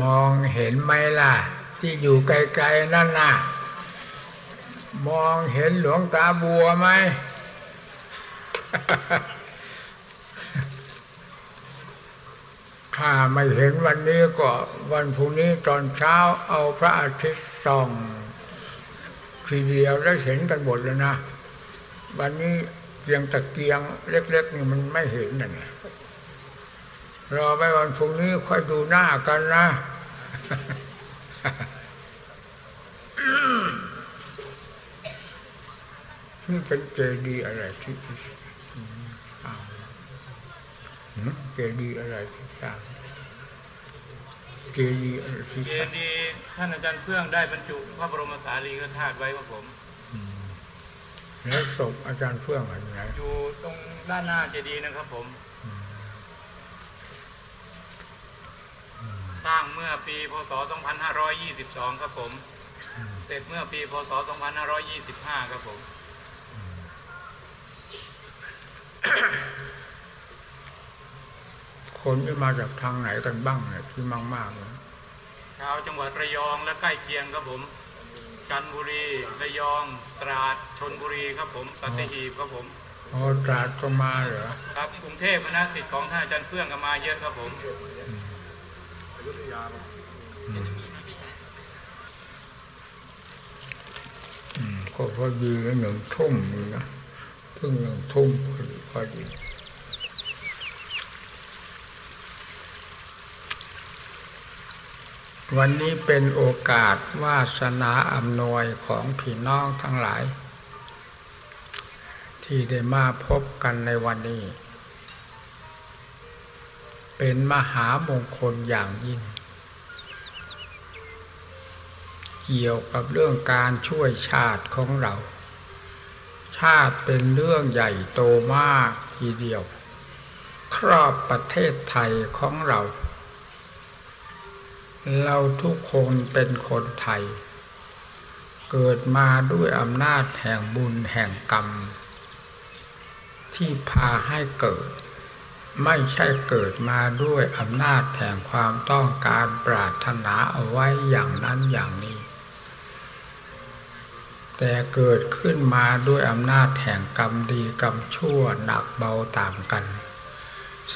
มองเห็นไหมล่ะ ที่อยู่ไกลๆนั่นน่ะ มองเห็นหลวงตาบัวไหมถ้าไม่เห็นวันนี้ก็วันพรุ่งนี้ตอนเช้าเอาพระอาทิตย์ส่องทีเดียวแล้เห็นกันหมดแล้วนะ วันนี้เพียงตะเกียงเล็กๆนี่มันไม่เห็นน่ะ รอไปวันพรุ่งนี้ค่อยดูหน้ากันนะนี่เป็นเจดีย์อะไรที่อ้าวหืมเจดีย์อะไรที่สร้างเจดีย์อะไรที่เจสร้างดีย์ท่านอาจารย์เฟื่องได้บรรจุพระบรมสารีริกธาตุไว้ครับผมอืมแล้วศพอาจารย์เฟื่องอะไรไหนอยู่ตรงด้านหน้าเจดีย์นะครับผม สร้างเมื่อปีพศ 2522 ครับผม เสร็จเมื่อปีพศ 2525 ครับผม คนที่มาจากทางไหนกันบ้างเนี่ยที่มากมากๆเนี่ยชาวจังหวัดระยองและใกล้เคียงครับผม จันทบุรีระยอง ตราดชนบุรีครับผมสัตหีบครับผมอ๋อตราดก็มาเหรอ ครับกรุงเทพคณะสิทธิ์ของท่านอาจารย์เฟื่องก็มาเยอะครับผมอืม ก็พอดีหนึ่งทุ่มนี่นะเพิ่งหนึ่งทุ่มพอดีพอดีวันนี้เป็นโอกาสวาสนาอำนวยของพี่น้องทั้งหลาย ที่ได้มาพบกันในวันนี้ เป็นมหามงคลอย่างยิ่ง เกี่ยวกับเรื่องการช่วยชาติของเรา ชาติเป็นเรื่องใหญ่โตมากทีเดียว ครอบประเทศไทยของเรา เราทุกคนเป็นคนไทย เกิดมาด้วยอำนาจแห่งบุญแห่งกรรม ที่พาให้เกิดไม่ใช่เกิดมาด้วยอำนาจแห่งความต้องการปรารถนาเอาไว้อย่างนั้นอย่างนี้ แต่เกิดขึ้นมาด้วยอำนาจแห่งกรรมดีกรรมชั่วหนักเบาต่างกัน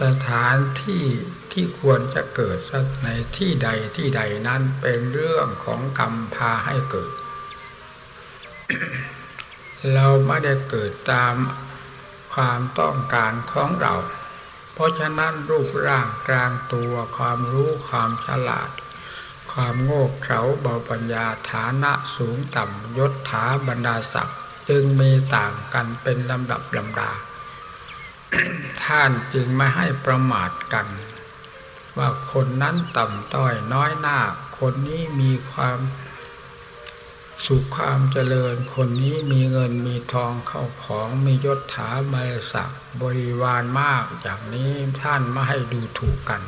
สถานที่ที่ควรจะเกิดในที่ใดที่ใดนั้นเป็นเรื่องของกรรมพาให้เกิด เราไม่ได้เกิดตามความต้องการของเรา เพราะฉะนั้นรูปร่างกลางตัวความรู้ความฉลาด ความโง่เขลาเบาปัญญาฐานะสูงต่ำยศถาบรรดาศักดิ์จึงมีต่างกันเป็นลำดับลำดา ท่านจึงไม่ให้ประมาทกัน ว่าคนนั้นต่ำต้อยน้อยหน้า คนนี้มีความสุขความเจริญคนนี้มีเงินมีทองเข้าของมียศถาบรรดาศักดิ์บริวารมากอย่างนี้ท่านไม่ให้ดูถูกกัน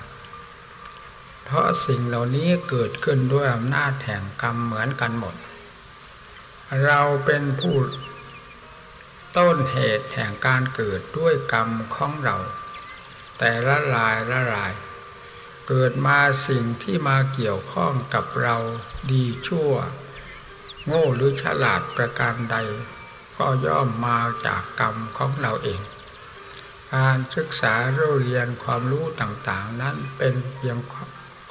เพราะสิ่งเหล่านี้เกิดขึ้นด้วยอำนาจแห่งกรรมเหมือนกันหมด เราเป็นผู้ต้นเหตุแห่งการเกิดด้วยกรรมของเรา แต่ละลายละลาย เกิดมาสิ่งที่มาเกี่ยวข้องกับเราดีชั่ว โง่หรือฉลาดประการใด ก็ย่อมมาจากกรรมของเราเองการศึกษาเรียนความรู้ต่างๆ นั้นเป็นเพียง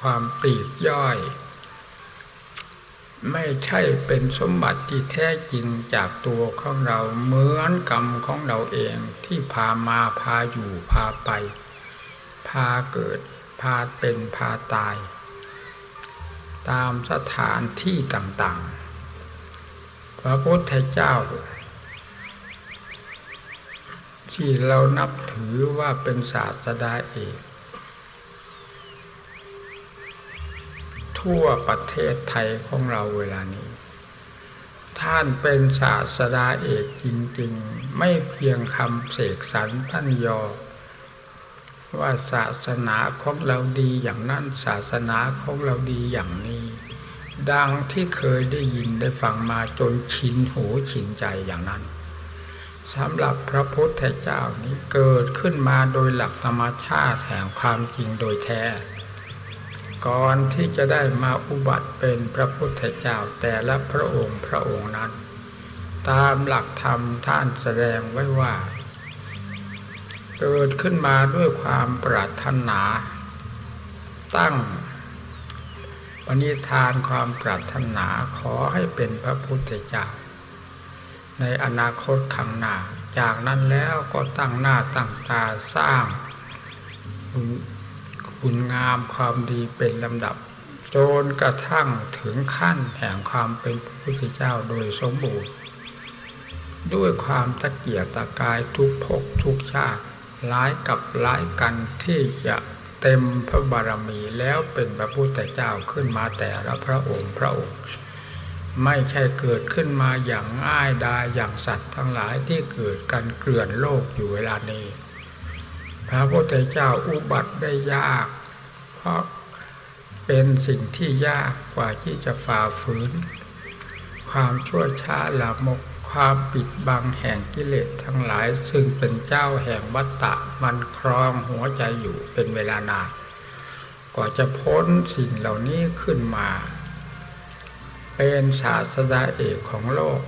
ความปลีกย่อย ไม่ใช่เป็นสมบัติที่แท้จริงจากตัวของเราเหมือนกรรมของเราเองที่พามาพาอยู่พาไป พาเกิด พาเป็นพาตาย ตามสถานที่ต่างๆ พระพุทธเจ้าที่เรานับถือว่าเป็นศาสดาเอก ทั่วประเทศไทยของเราเวลานี้ ท่านเป็นศาสดาเอกจริงๆ ไม่เพียงคำเสกสรรท่านยอ ว่าศาสนาของเราดีอย่างนั้นศาสนาของเราดีอย่างนี้ ดังที่เคยได้ยินได้ฟังมาจนชินหูชินใจอย่างนั้นสำหรับพระพุทธเจ้านี้เกิดขึ้นมาโดยหลักธรรมชาติแห่งความจริงโดยแท้ ก่อนที่จะได้มาอุบัติเป็นพระพุทธเจ้าแต่ละพระองค์พระองค์นั้น ตามหลักธรรมท่านแสดงไว้ว่า เกิดขึ้นมาด้วยความปรารถนา ตั้งปณิธานความปรารถนาขอให้เป็นพระพุทธเจ้า ในอนาคตข้างหน้า จากนั้นแล้วก็ตั้งหน้าตั้งตาสร้าง คุณงามความดีเป็นลำดับ จนกระทั่งถึงขั้นแห่งความเป็นพระพุทธเจ้าโดยสมบูรณ์ ด้วยความตะเกียกตะกายทุกภพทุกชาติหลายกับหลายกันที่จะเต็มพระบารมีแล้วเป็นพระพุทธเจ้าขึ้นมาแต่ละพระองค์พระองค์ ไม่ใช่เกิดขึ้นมาอย่างง่ายดายอย่างสัตว์ทั้งหลายที่เกิดกันเกลื่อนโลกอยู่เวลานี้ พระพุทธเจ้าอุบัติได้ยาก เพราะเป็นสิ่งที่ยากกว่าที่จะฝ่าฝืน ความชั่วช้าหลามกความปิดบังแห่งกิเลสทั้งหลาย ซึ่งเป็นเจ้าแห่งวัตตะมันครองหัวใจอยู่เป็นเวลานานกว่าจะพ้นสิ่งเหล่านี้ขึ้นมา เป็นศาสดาเอกของโลก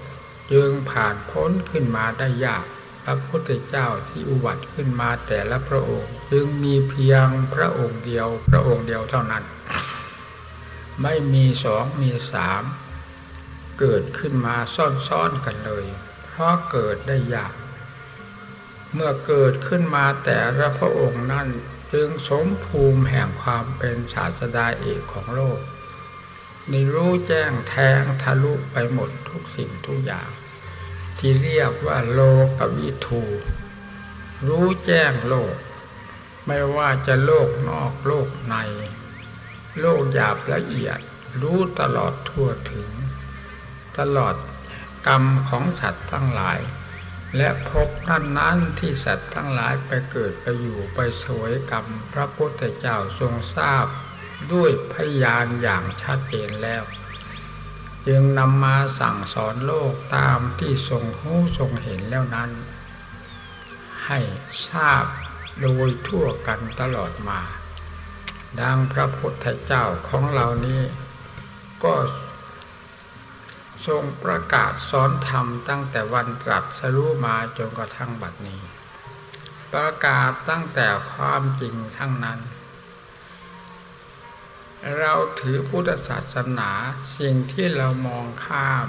จึงผ่านพ้นขึ้นมาได้ยาก พระพุทธเจ้าที่อุบัติขึ้นมาแต่ละพระองค์ จึงมีเพียงพระองค์เดียว พระองค์เดียวเท่านั้น ไม่มีสองมีสามเกิดขึ้นมาซ่อนๆกันเลย เพราะเกิดได้ยาก เมื่อเกิดขึ้นมาแต่ละพระองค์นั้นจึงสมภูมิแห่งความเป็นศาสดาเอกของโลกในรู้แจ้งแทงทะลุไปหมดทุกสิ่งทุกอย่าง ที่เรียกว่าโลกวิทูรู้แจ้งโลก ไม่ว่าจะโลกนอกโลกใน โลกหยาบละเอียด รู้ตลอดทั่วถึง ตลอดกรรมของสัตว์ทั้งหลาย และพบนั้นนั้นที่สัตว์ทั้งหลายไปเกิดไปอยู่ไปสวยกรรม พระพุทธเจ้าทรงทราบด้วยพยานอย่างชัดเจนแล้ว จึงนำมาสั่งสอนโลกตามที่ทรงหูทรงเห็นแล้วนั้น ให้ทราบโดยทั่วกันตลอดมา ดังพระพุทธเจ้าของเรานี้ก็ทรงประกาศสอนธรรมตั้งแต่วันตรัสรู้มาจนกระทั่งบัดนี้ ประกาศตั้งแต่ความจริงทั้งนั้น เราถือพุทธศาสนาสิ่งที่เรามองข้าม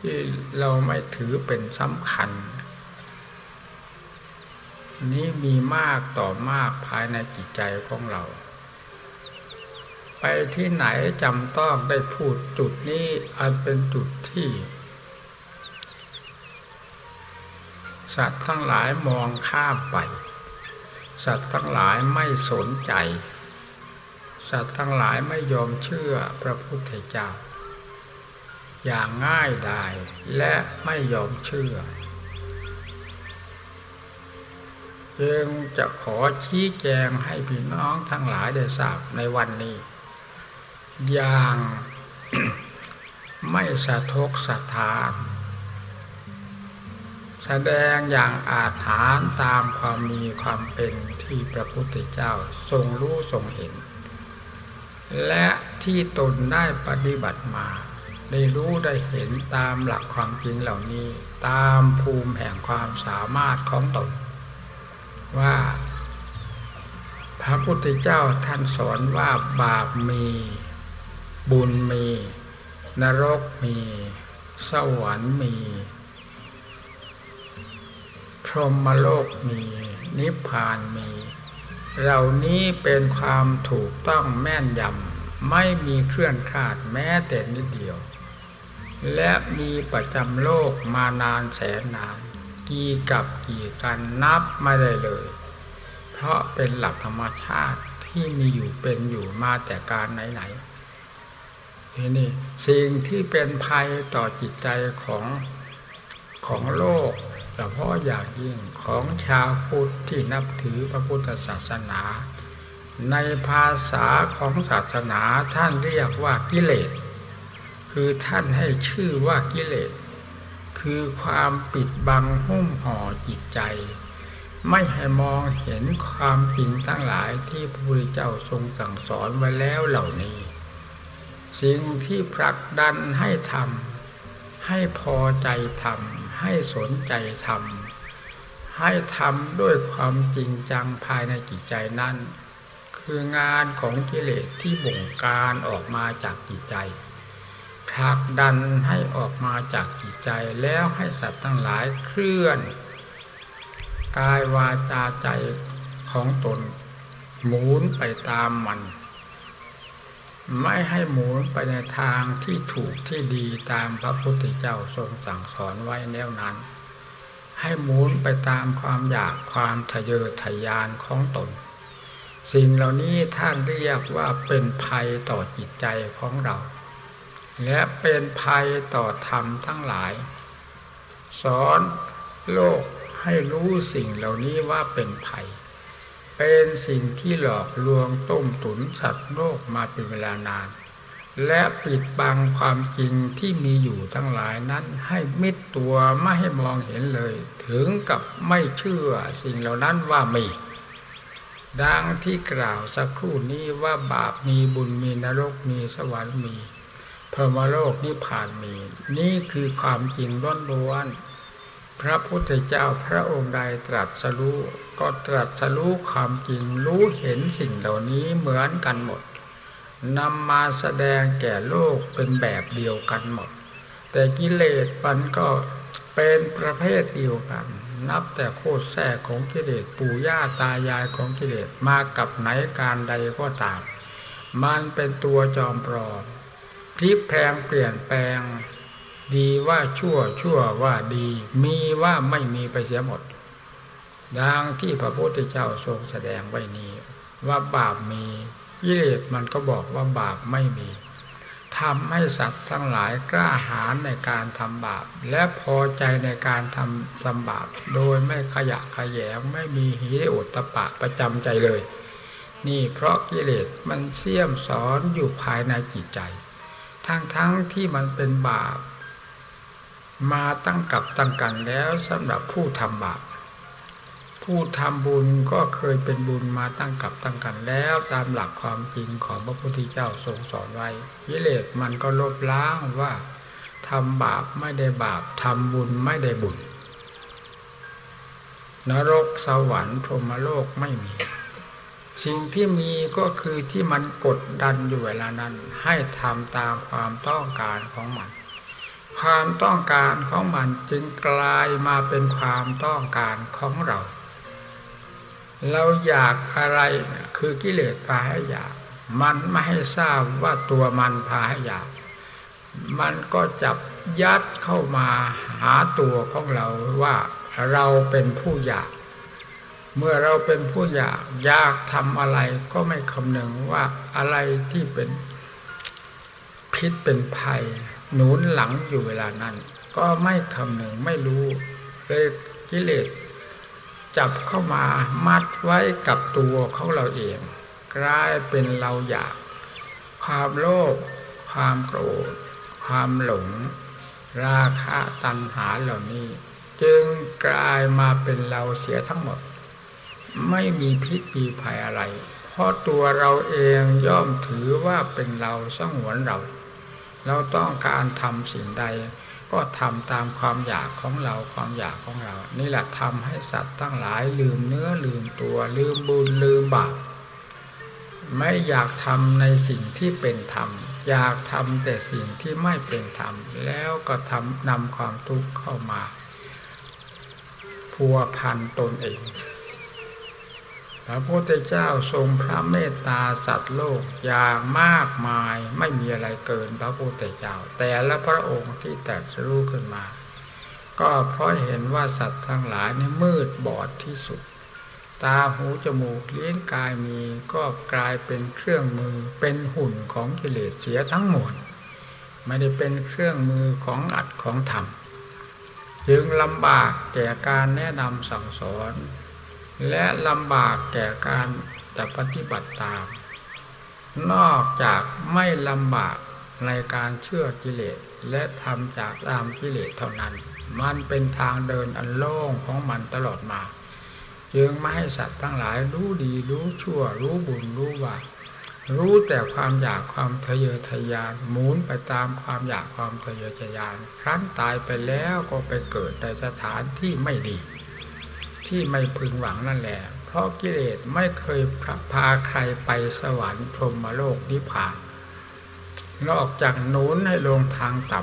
ที่เราไม่ถือเป็นสำคัญ นี้มีมากต่อมากภายในจิตใจของเรา ไปที่ไหนจำต้องได้พูดจุดนี้อันเป็นจุดที่ สัตว์ทั้งหลายมองข้ามไป สัตว์ทั้งหลายไม่สนใจ สัตว์ทั้งหลายไม่ยอมเชื่อพระพุทธเจ้า อย่างง่ายดายและไม่ยอมเชื่อจึงจะขอชี้แจงให้พี่น้องทั้งหลายได้ทราบในวันนี้ อย่างไม่สะทกสะทานแสดงอย่างอาถรรพ์ตามความมีความเป็นที่พระพุทธเจ้าทรงรู้ทรงเห็น และที่ตนได้ปฏิบัติมา ได้รู้ได้เห็นตามหลักความจริงเหล่านี้ ตามภูมิแห่งความสามารถของตน ว่า พระพุทธเจ้าท่านสอนว่าบาปมี บุญมี นรกมี สวรรค์มี พรหมโลกมี นิพพานมี เหล่านี้เป็นความถูกต้องแม่นยำไม่มีเคลื่อนคลาดแม้แต่นิดเดียว และมีประจำโลกมานานแสนนานกี่กับกี่กันนับไม่ได้เลย เพราะเป็นหลักธรรมชาติที่มีอยู่เป็นอยู่มาแต่การไหนๆนี่นี่สิ่งที่เป็นภัยต่อจิตใจของของโลกเฉพาะอย่างยิ่ง ของชาวพุทธที่นับถือพระพุทธศาสนา ในภาษาของศาสนาท่านเรียกว่ากิเลส คือท่านให้ชื่อว่ากิเลส คือความปิดบังหุ้มห่อจิตใจ ไม่ให้มองเห็นความจริงทั้งหลายที่พระพุทธเจ้าทรงสั่งสอนไว้แล้วเหล่านี้ สิ่งที่ผลักดันให้ทำให้พอใจทำให้สนใจทำ ให้ทำด้วยความจริงจังภายในจิตใจนั้น คืองานของกิเลสที่บ่งการออกมาจากจิตใจผลักดันให้ออกมาจากจิตใจแล้วให้สัตว์ทั้งหลายเคลื่อนกายวาจาใจของตน หมุนไปตามมัน ไม่ให้หมุนไปในทางที่ถูกที่ดีตามพระพุทธเจ้าทรงสั่งสอนไว้แนวนั้น ให้หมุนไปตามความอยากความทะเยอทะยานของตน สิ่งเหล่านี้ท่านเรียกว่าเป็นภัยต่อจิตใจของเรา และเป็นภัยต่อธรรมทั้งหลาย สอนโลกให้รู้สิ่งเหล่านี้ว่าเป็นภัย เป็นสิ่งที่หลอกลวงต้มตุนสัตว์โลกมาเป็นเวลานาน และปิดบังความจริงที่มีอยู่ทั้งหลายนั้น ให้มิดตัวไม่ให้มองเห็นเลย ถึงกับไม่เชื่อสิ่งเหล่านั้นว่ามี ดังที่กล่าวสักครู่นี้ว่าบาปมีบุญมีนรกมีสวรรค์มีพรหมโลกนิพพานมี นี่คือความจริงล้วนพระพุทธเจ้าพระองค์ใดตรัสรู้ก็ตรัสรู้ความจริงรู้เห็นสิ่งเหล่านี้เหมือนกันหมด นำมาแสดงแก่โลกเป็นแบบเดียวกันหมด แต่กิเลสมันก็เป็นประเภทเดียวกัน นับแต่โคตรแท้ของกิเลสปู่ย่าตายายของกิเลสมากับไหนการใดก็ตาม มันเป็นตัวจอมปลอมพลิกแพลงเปลี่ยนแปลง ดีว่าชั่วชั่วว่าดี มีว่าไม่มีไปเสียหมดดังที่พระพุทธเจ้าทรงแสดงไว้นี้ว่าบาปมี กิเลสมันก็บอกว่าบาปไม่มีทำให้สัตว์ทั้งหลายกล้าหาญในการทำบาป และพอใจในการทำทำบาป โดยไม่ขยะขยงไม่มีหิริโอตตปะประจำใจเลย นี่เพราะกิเลสมันเสี่ยมสอนอยู่ภายในจิตใจ ทั้งๆทที่มันเป็นบาป มาตั้งกับตั้งกันแล้วสำหรับผู้ทำบาป ผู้ทำบุญก็เคยเป็นบุญมาตั้งกับตั้งกันแล้วตามหลักความจริงของพระพุทธเจ้าทรงสอนไว้ยิเลสมันก็ลบล้างว่าทำบาปไม่ได้บาปทำบุญไม่ได้บุญ นรกสวรรค์พรหมโลกไม่มี สิ่งที่มีก็คือที่มันกดดันอยู่เวลานั้น ให้ทำตามความต้องการของมัน ความต้องการของมันจึงกลายมาเป็นความต้องการของเรา เราอยากอะไรคือกิเลสพาให้อยาก มันไม่ให้ทราบว่าตัวมันพาให้อยาก มันก็จับยัดเข้ามาหาตัวของเราว่าเราเป็นผู้อยาก เมื่อเราเป็นผู้อยากอยากทำอะไรก็ไม่คำนึงว่าอะไรที่เป็นพิษเป็นภัย หนุนหลังอยู่เวลานั้น ก็ไม่คำนึงไม่รู้เลยกิเลส จับเข้ามามัดไว้กับตัวของเราเองกลายเป็นเราอยาก ความโลภความโกรธ ความหลง ราคะตัณหาเหล่านี้ จึงกลายมาเป็นเราเสียทั้งหมด ไม่มีพิษมีภัยอะไร เพราะตัวเราเองย่อมถือว่าเป็นเราสงวนเรา เราต้องการทำสิ่งใด ก็ทำตามความอยากของเราความอยากของเรา นี่แหละทำให้สัตว์ตั้งหลายลืมเนื้อลืมตัว ลืมบุญลืมบาปไม่อยากทำในสิ่งที่เป็นธรรม อยากทำแต่สิ่งที่ไม่เป็นธรรม แล้วก็ทำนำความทุกข์เข้ามาพัวพันตนเอง พระพุทธเจ้าทรงพระเมตตาสัตว์โลกอย่างมากมายไม่มีอะไรเกินพระพุทธเจ้า แต่ละพระองค์ที่แตกรู้ขึ้นมา ก็เพราะเห็นว่าสัตว์ทั้งหลายนี่มืดบอดที่สุด ตาหูจมูกเลี้ยงกายมีก็กลายเป็นเครื่องมือเป็นหุ่นของกิเลสเสียทั้งหมดไม่ได้เป็นเครื่องมือของอัดของธรรมจึงลำบากแก่การแนะนำสั่งสอน และลำบากแก่การจะปฏิบัติตาม นอกจากไม่ลำบากในการเชื่อกิเลสและทำจากตามกิเลสเท่านั้น มันเป็นทางเดินอันโล่งของมันตลอดมา จึงไม่ให้สัตว์ทั้งหลายรู้ดีรู้ชั่ว รู้บุญรู้บาปรู้แต่ความอยากความทะเยอทะยานหมุนไปตามความอยากความทะเยอทะยาน ครั้นตายไปแล้วก็ไปเกิดในสถานที่ไม่ดี ที่ไม่พึงหวังนั่นแหละ เพราะกิเลสไม่เคยพาใครไปสวรรค์พรหมโลกนิพพาน นอกจากหนุนให้ลงทางต่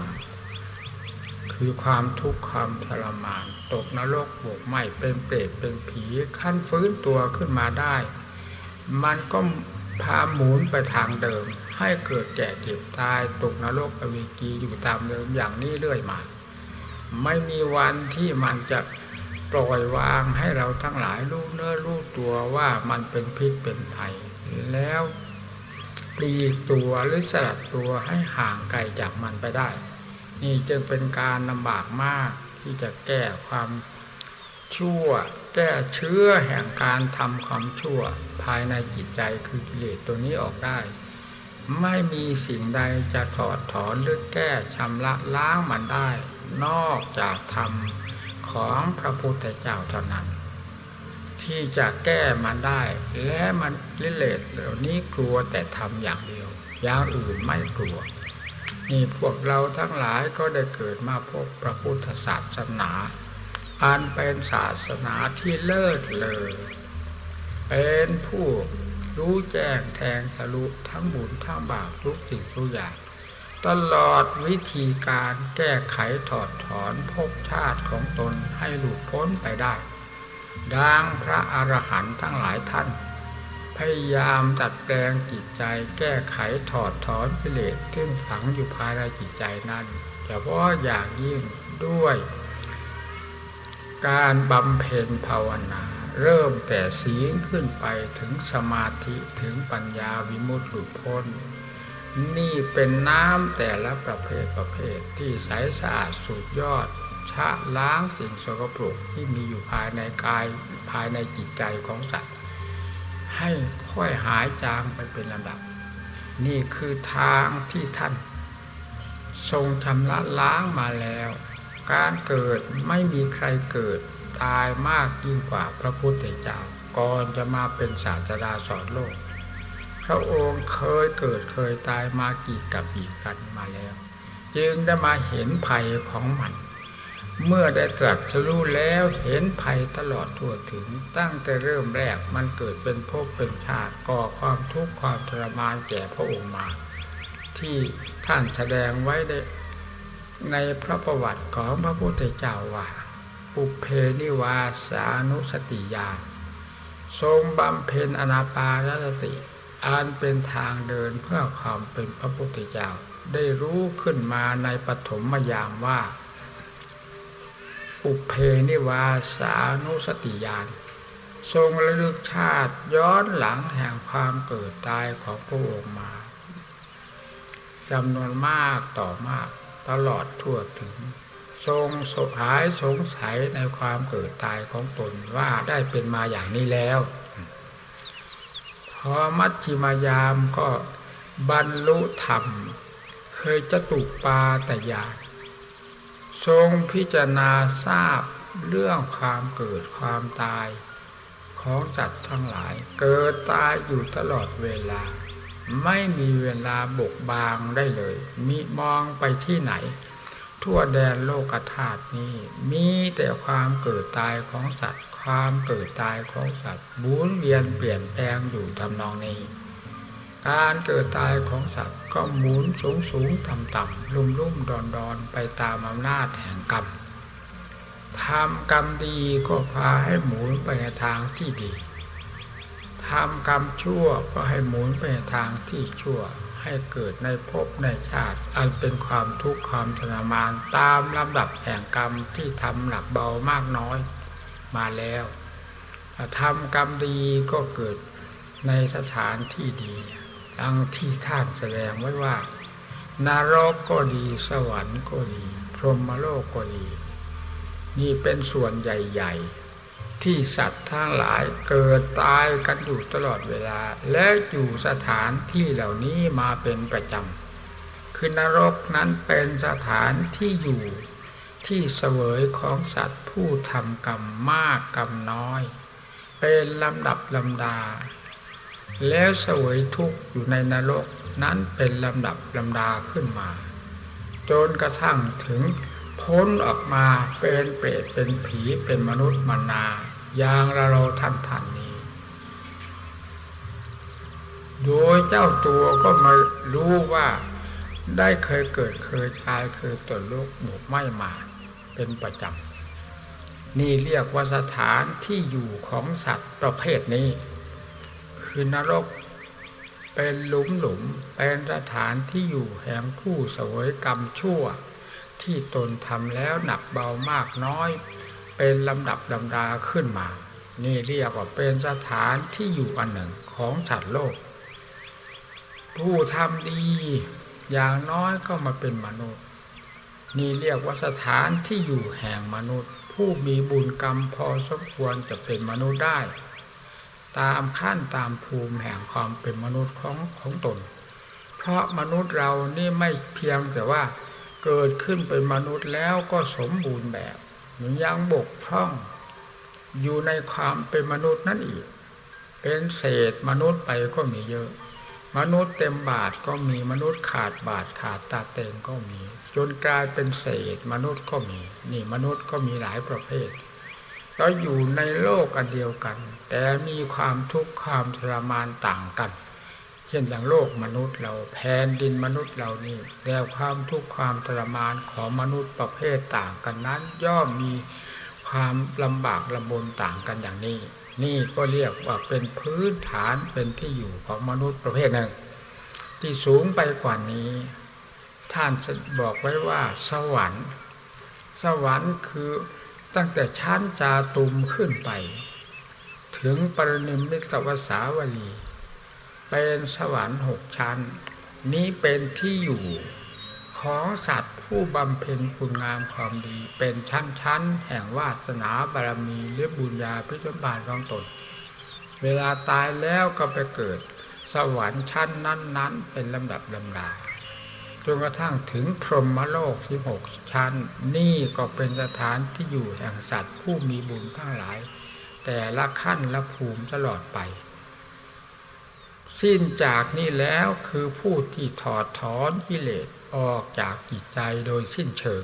ำคือความทุกข์ความทรมาน ตกนรกบกไหมเป็นเปรตเป็นผีขั้นฟื้นตัวขึ้นมาได้ มันก็พาหมุนไปทางเดิม ให้เกิดแก่เจ็บตาย ตกนรกอเวกีอยู่ตามเดิมอย่างนี้เรื่อยมา ไม่มีวันที่มันจะ ปล่อยวางให้เราทั้งหลายรู้เนื้อรู้ตัวว่ามันเป็นพิษเป็นภัย แล้วปลีกตัวหรือสลัดตัวให้ห่างไกลจากมันไปได้ นี่จึงเป็นการลำบากมากที่จะแก้ความชั่ว แก้เชื้อแห่งการทำความชั่ว ภายในจิตใจคือกิเลสตัวนี้ออกได้ ไม่มีสิ่งใดจะถอดถอนหรือแก้ชำระล้างมันได้ นอกจากธรรม ของพระพุทธเจ้าเท่านั้น ที่จะแก้มันได้ และมันกิเลสเหล่านี้กลัวแต่ทำอย่างเดียว อย่างอื่นไม่กลัว นี่พวกเราทั้งหลายก็ได้เกิดมาพบพระพุทธศาสนาอันเป็นศาสนาที่เลิศเลย เป็นผู้รู้แจ้งแทงสรุทั้งบุญทั้งบาปทุกสิ่งทุกอย่าง ตลอดวิธีการแก้ไขถอดถอนภพชาติของตนให้หลุดพ้นไปได้ ดังพระอรหันต์ทั้งหลายท่าน พยายามตัดแปลงจิตใจแก้ไขถอดถอนกิเลสที่ฝังอยู่ภายในจิตใจนั้นเฉพาะอย่างยิ่งด้วย การบำเพ็ญภาวนา เริ่มแต่ศีลขึ้นไปถึงสมาธิถึงปัญญาวิมุตติหลุดพ้น นี่เป็นน้ำแต่ละประเภทประเภทที่ใสสะอาดสุดยอด ชะล้างสิ่งสกปรกที่มีอยู่ภายในกายภายในจิตใจของสัตว์ ให้ค่อยหายจางไปเป็นลำดับ นี่คือทางที่ท่าน ทรงชำระล้างมาแล้ว การเกิดไม่มีใครเกิดตายมากยิ่งกว่าพระพุทธเจ้าก่อนจะมาเป็นศาสดาสอนโลก พระองค์เคยเกิดเคยตายมากี่กับกี่กันมาแล้ว จึงได้มาเห็นภัยของมัน เมื่อได้ตรัสรู้แล้วเห็นภัยตลอดทั่วถึง ตั้งแต่เริ่มแรกมันเกิดเป็นภพเป็นชาติก่อความทุกข์ความทรมานแก่พระองค์มา ที่ท่านแสดงไว้ได้ในพระประวัติของพระพุทธเจ้าว่าปุเพนิวาสานุสติญาณทรงบำเพ็ญอนาปานสติ อันเป็นทางเดินเพื่อความเป็นพระพุทธเจ้า ได้รู้ขึ้นมาในปฐมยามว่าปุเพนิวาสานุสติญาณทรงระลึกชาติย้อนหลังแห่งความเกิดตายของพระองค์มาจำนวนมากต่อมากตลอดทั่วถึง ทรงสหายสงสัยในความเกิดตายของตนว่าได้เป็นมาอย่างนี้แล้ว พอมัชชิมายามก็บรรลุธรรม เคยจะตุกปาแต่ยาทรงพิจารณาทราบเรื่องความเกิดความตายของสัตว์ทั้งหลาย เกิดตายอยู่ตลอดเวลา ไม่มีเวลาบกบางได้เลย มีมองไปที่ไหน ทั่วแดนโลกธาตุนี้ มีแต่ความเกิดตายของสัตว์ ความเกิดตายของสัตว์บุนเวียนเปลี่ยนแปลงอยู่ทำนองนี้ การเกิดตายของสัตว์ก็หมุนสูงสูงต่ำต่ำลุ่มลุ่มดอนดอนไปตามอำนาจแห่งกรรมทำกรรมดีก็พาให้หมุนไปในทางที่ดีทำกรรมชั่วก็ให้หมุนไปทางที่ชั่วให้เกิดในภพในชาติ อันเป็นความทุกข์ความทรมานตามลำดับแห่งกรรมที่ทำหนักเบามากน้อย มาแล้วทำกรรมดีก็เกิดในสถานที่ดีดังที่ท่านแสดงไว้ว่านรกก็ดีสวรรค์ก็ดี พรหมโลกก็ดี นี่เป็นส่วนใหญ่ๆ ที่สัตว์ทั้งหลายเกิดตายกันอยู่ตลอดเวลา และอยู่สถานที่เหล่านี้มาเป็นประจำคือนรกนั้นเป็นสถานที่อยู่ ที่เสวยของสัตว์ผู้ทำกรรมมากกรรมน้อย เป็นลำดับลำดา แล้วเสวยทุกข์อยู่ในนรกนั้นเป็นลำดับลำดาขึ้นมา จนกระทั่งถึงพ้นออกมาเป็นเปรตเป็นผีเป็นมนุษย์มนาอย่างเราเราท่านท่านนี้ โดยเจ้าตัวก็มารู้ว่าได้เคยเกิดเคยตายเคยตกโลกหมู่ไม่มา เป็นประจำ นี่เรียกว่าสถานที่อยู่ของสัตว์ประเภทนี้ คือนรกเป็นหลุมหลุมเป็นสถานที่อยู่แห่งผู้สวยกรรมชั่ว ที่ตนทำแล้วหนักเบามากน้อย เป็นลำดับลำดาขึ้นมา นี่เรียกว่าเป็นสถานที่อยู่อันหนึ่งของสัตว์โลก ผู้ทำดี อย่างน้อยก็มาเป็นมนุษย์ นี่เรียกว่าสถานที่อยู่แห่งมนุษย์ ผู้มีบุญกรรมพอสมควรจะเป็นมนุษย์ได้ ตามขั้นตามภูมิแห่งความเป็นมนุษย์ของของตน เพราะมนุษย์เรานี่ไม่เพียงแต่ว่าเกิดขึ้นเป็นมนุษย์แล้วก็สมบูรณ์แบบยังบกพร่อง อยู่ในความเป็นมนุษย์นั่นอีก เป็นเศษมนุษย์ไปก็มีเยอะ มนุษย์เต็มบาทก็มีมนุษย์ขาดบาทขาดตาเต็งก็มี จนกลายเป็นเศษ มนุษย์ก็มี นี่มนุษย์ก็มีหลายประเภทเราอยู่ในโลกอันเดียวกัน แต่มีความทุกข์ความทรมานต่างกัน เช่นอย่างโลกมนุษย์เราแผ่นดินมนุษย์เรานี่แล้วความทุกข์ความทรมานของมนุษย์ประเภทต่างกันนั้น ย่อมมีความลำบากลำบนต่างกันอย่างนี้ นี่ก็เรียกว่าเป็นพื้นฐานเป็นที่อยู่ของมนุษย์ประเภทหนึ่ง ที่สูงไปกว่านี้ ท่านบอกไว้ว่าสวรรค์ สวรรค์คือตั้งแต่ชั้นจาตุมขึ้นไป ถึงปรนิมิตวสาวลีเป็นสวรรค์หกชั้น นี้เป็นที่อยู่ของสัตว์ผู้บำเพ็ญคุณงามความดี เป็นชั้นๆแห่งวาสนาบารมีหรือบุญญาพิจบาลของตน เวลาตายแล้วก็ไปเกิด สวรรค์ชั้นนั้น ๆ เป็นลำดับลำดา จนกระทั่งถึงพรหมโลกที่หกชั้น นี่ก็เป็นสถานที่อยู่แห่งสัตว์ผู้มีบุญทั้งหลาย แต่ละขั้นละภูมิตลอดไป สิ้นจากนี้แล้วคือผู้ที่ถอดถอนกิเลสออกจากจิตใจโดยสิ้นเชิง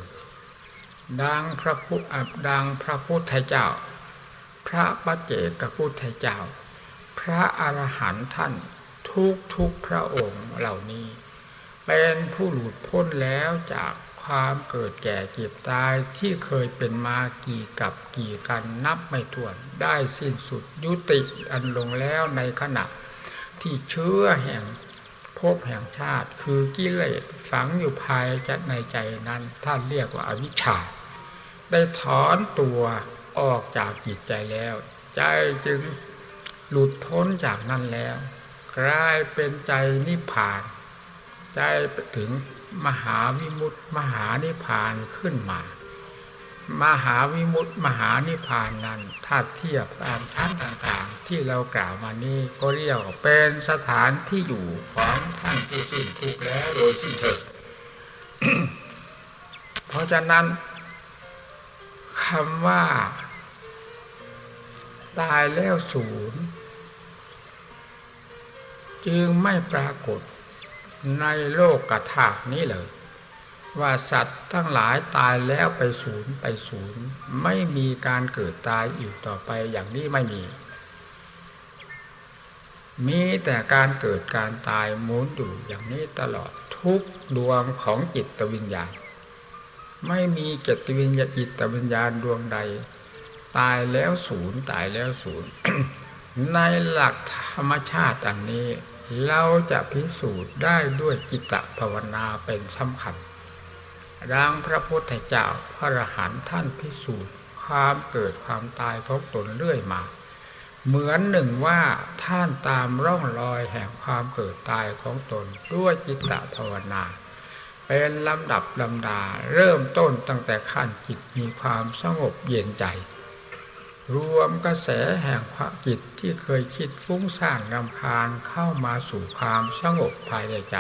ดังพระพุทธดังพระพุทธเจ้า พระปัจเจกพุทธเจ้า พระอรหันต์ท่านทุกทุกพระองค์เหล่านี้ เป็นผู้หลุดพ้นแล้วจากความเกิดแก่เจ็บตายที่เคยเป็นมากี่กับกี่กันนับไม่ถ้วน ได้สิ้นสุดยุติอันลงแล้วในขณะ ที่เชื้อแห่งภพแห่งชาติคือกิเลสฝังอยู่ภายในใจนั้นท่านเรียกว่าอวิชชา ได้ถอนตัวออกจากจิตใจแล้ว ใจจึงหลุดพ้นจากนั้นแล้ว กลายเป็นใจนิพพาน ได้ถึงมหาวิมุตติมหานิพานขึ้นมา มหาวิมุตติมหานิพานนั้นถ้าเทียบตามชั้นต่างๆ ที่เรากล่าวมานี้ก็เรียกเป็นสถานที่อยู่ของท่านที่สิ้นทุกข์แล้วโดยสิ้นเชิงเพราะฉะนั้นคำว่า ตายแล้วศูนย์ จึงไม่ปรากฏ ในโลกกระถากนี้เลย ว่าสัตว์ทั้งหลายตายแล้วไปศูนย์ไปศูนย์ ไม่มีการเกิดตายอีกต่อไปอย่างนี้ไม่มี มีแต่การเกิดการตายหมุนอยู่อย่างนี้ตลอดทุกดวงของจิตวิญญาณ ไม่มีจิตวิญญาณจิตวิญญาณดวงใด ตายแล้วศูนย์ตายแล้วศูนย์ในหลักธรรมชาติอันนี้ เราจะพิสูจน์ได้ด้วยจิตภาวนาเป็นสำคัญดังพระพุทธเจ้าพระอรหันต์ท่านพิสูจน์ความเกิดความตายของตนเรื่อยมา เหมือนหนึ่งว่าท่านตามร่องรอยแห่งความเกิดตายของตนด้วยจิตภาวนา เป็นลำดับลำดาเริ่มต้นตั้งแต่ขั้นจิตมีความสงบเย็นใจ รวมกระแสแห่งพระจิตที่เคยคิดฟุ้งซ่านรำคาญเข้ามาสู่ความสงบภายในใจ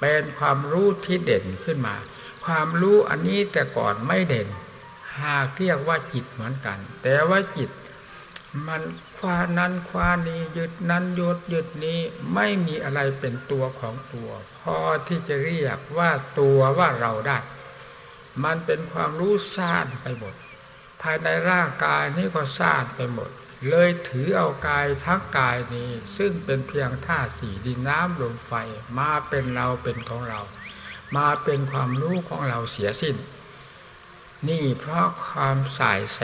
เป็นความรู้ที่เด่นขึ้นมา ความรู้อันนี้แต่ก่อนไม่เด่น หากเรียกว่าจิตเหมือนกัน แต่ว่าจิต มันควานั้นควานี้ยึดนั้นยดยึดนี้ไม่มีอะไรเป็นตัวของตัว พอที่จะเรียกว่าตัวว่าเราได้ มันเป็นความรู้ซ่านไปหมด ภายในร่างกายนี้ก็ซานไปหมด เลยถือเอากายทั้งกายนี้ ซึ่งเป็นเพียงธาตุสี่ดินน้ำลมไฟมาเป็นเราเป็นของเรา มาเป็นความรู้ของเราเสียสิ้น นี่เพราะความสายแส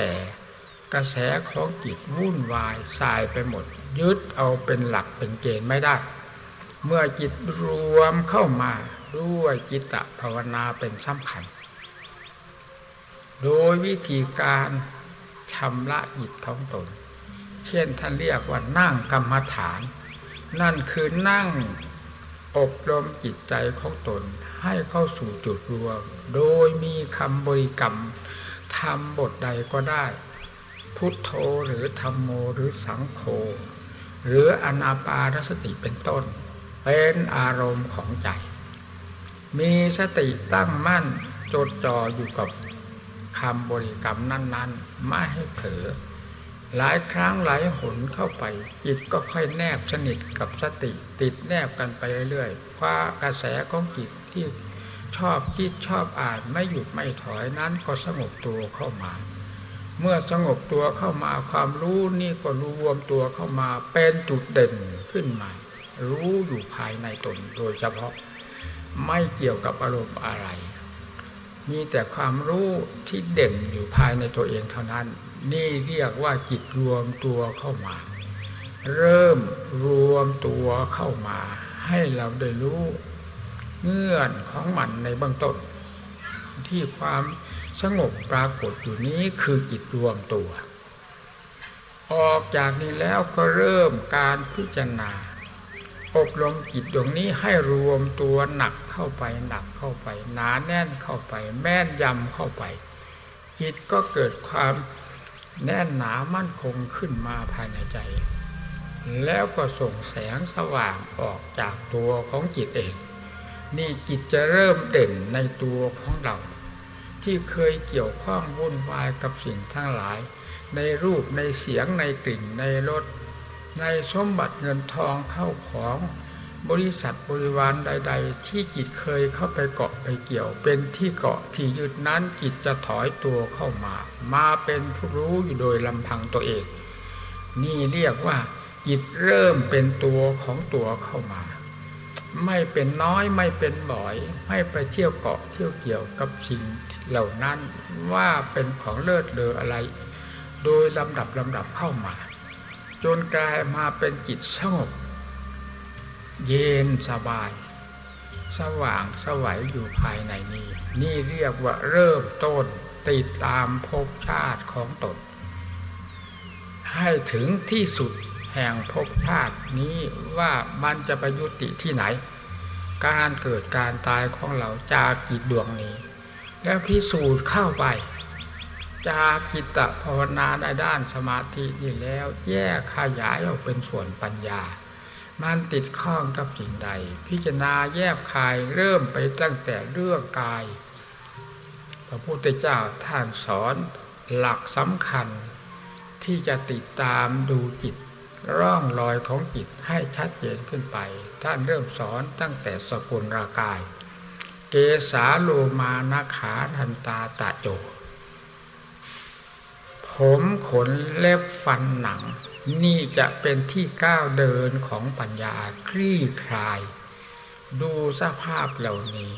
กระแสของจิตวุ่นวายสายไปหมด ยึดเอาเป็นหลักเป็นเกณฑ์ไม่ได้ เมื่อจิตรวมเข้ามาด้วยจิตตภาวนาเป็นสำคัญ โดยวิธีการชำระจิตของตน เช่นท่านเรียกว่านั่งกรรมฐาน นั่นคือนั่งอบรมจิตใจของตน ให้เข้าสู่จุดรวม โดยมีคำบริกรรมทำบทใดก็ได้ พุทโธหรือธรรมโมหรือสังโฆหรืออนาปารสติเป็นต้น เป็นอารมณ์ของใจ มีสติตั้งมั่นจดจ่ออยู่กับ คำบริกรรมนั้น ๆ ไม่ให้เผลอหลายครั้งหลายหนเข้าไป จิตก็ค่อยแนบสนิทกับสติ ติดแนบกันไปเรื่อยๆว่ากระแสของจิตที่ชอบคิดชอบอ่านไม่หยุดไม่ถอยนั้นก็สงบตัวเข้ามา เมื่อสงบตัวเข้ามาความรู้นี่ก็รวมตัวเข้ามาเป็นจุดเด่นขึ้นมา รู้อยู่ภายในตนโดยเฉพาะ ไม่เกี่ยวกับอารมณ์อะไร มีแต่ความรู้ที่เด่นอยู่ภายในตัวเองเท่านั้น นี่เรียกว่าจิตรวมตัวเข้ามา เริ่มรวมตัวเข้ามา ให้เราได้รู้เงื่อนของมันในเบื้องต้น ที่ความสงบปรากฏอยู่นี้คือจิตรวมตัว ออกจากนี้แล้วก็เริ่มการพิจารณา อบรมจิตดวงนี้ให้รวมตัวหนักเข้าไปหนักเข้าไป หนาแน่นเข้าไป แม่นยำเข้าไป จิตก็เกิดความแน่นหนามั่นคงขึ้นมาภายในใจ แล้วก็ส่งแสงสว่างออกจากตัวของจิตเอง นี่จิตจะเริ่มเด่นในตัวของเรา ที่เคยเกี่ยวข้องวุ่นวายกับสิ่งทั้งหลาย ในรูปในเสียงในกลิ่นในรส ในสมบัติเงินทองเข้าของบริษัทบริวารใด ๆ ที่จิตเคยเข้าไปเกาะไปเกี่ยว เป็นที่เกาะที่ยึดนั้นจิตจะถอยตัวเข้ามา มาเป็นผู้รู้อยู่โดยลำพังตัวเอง นี่เรียกว่า จิตเริ่มเป็นตัวของตัวเข้ามา ไม่เป็นน้อยไม่เป็นบ่อย ไม่ไปเที่ยวเกาะเที่ยวเกี่ยวกับสิ่งเหล่านั้นว่าเป็นของเลิศเลออะไร โดยลำดับลำดับเข้ามา จนกลายมาเป็นจิตสงบเย็นสบาย สว่างสวัยอยู่ภายในนี้ นี่เรียกว่าเริ่มต้นติดตามภพชาติของตน ให้ถึงที่สุดแห่งภพชาตินี้ว่ามันจะไปยุติที่ไหน การเกิดการตายของเราจากจิตดวงนี้ แล้วพิสูจน์เข้าไป จากิตตภาวนาในด้านสมาธินี่แล้ว แยกขยายออกเป็นส่วนปัญญา มันติดข้องกับสิ่งใด พิจารณาแยบคายเริ่มไปตั้งแต่เรื่องกาย พระพุทธเจ้าท่านสอนหลักสำคัญ ที่จะติดตามดูจิต ร่องรอยของจิตให้ชัดเจนขึ้นไป ท่านเริ่มสอนตั้งแต่สกุลรากาย เกสาโลมานาขาทันตาตะโจ ผมขนเล็บฟันหนัง นี่จะเป็นที่ก้าวเดินของปัญญาคลี่คลาย ดูสภาพเหล่านี้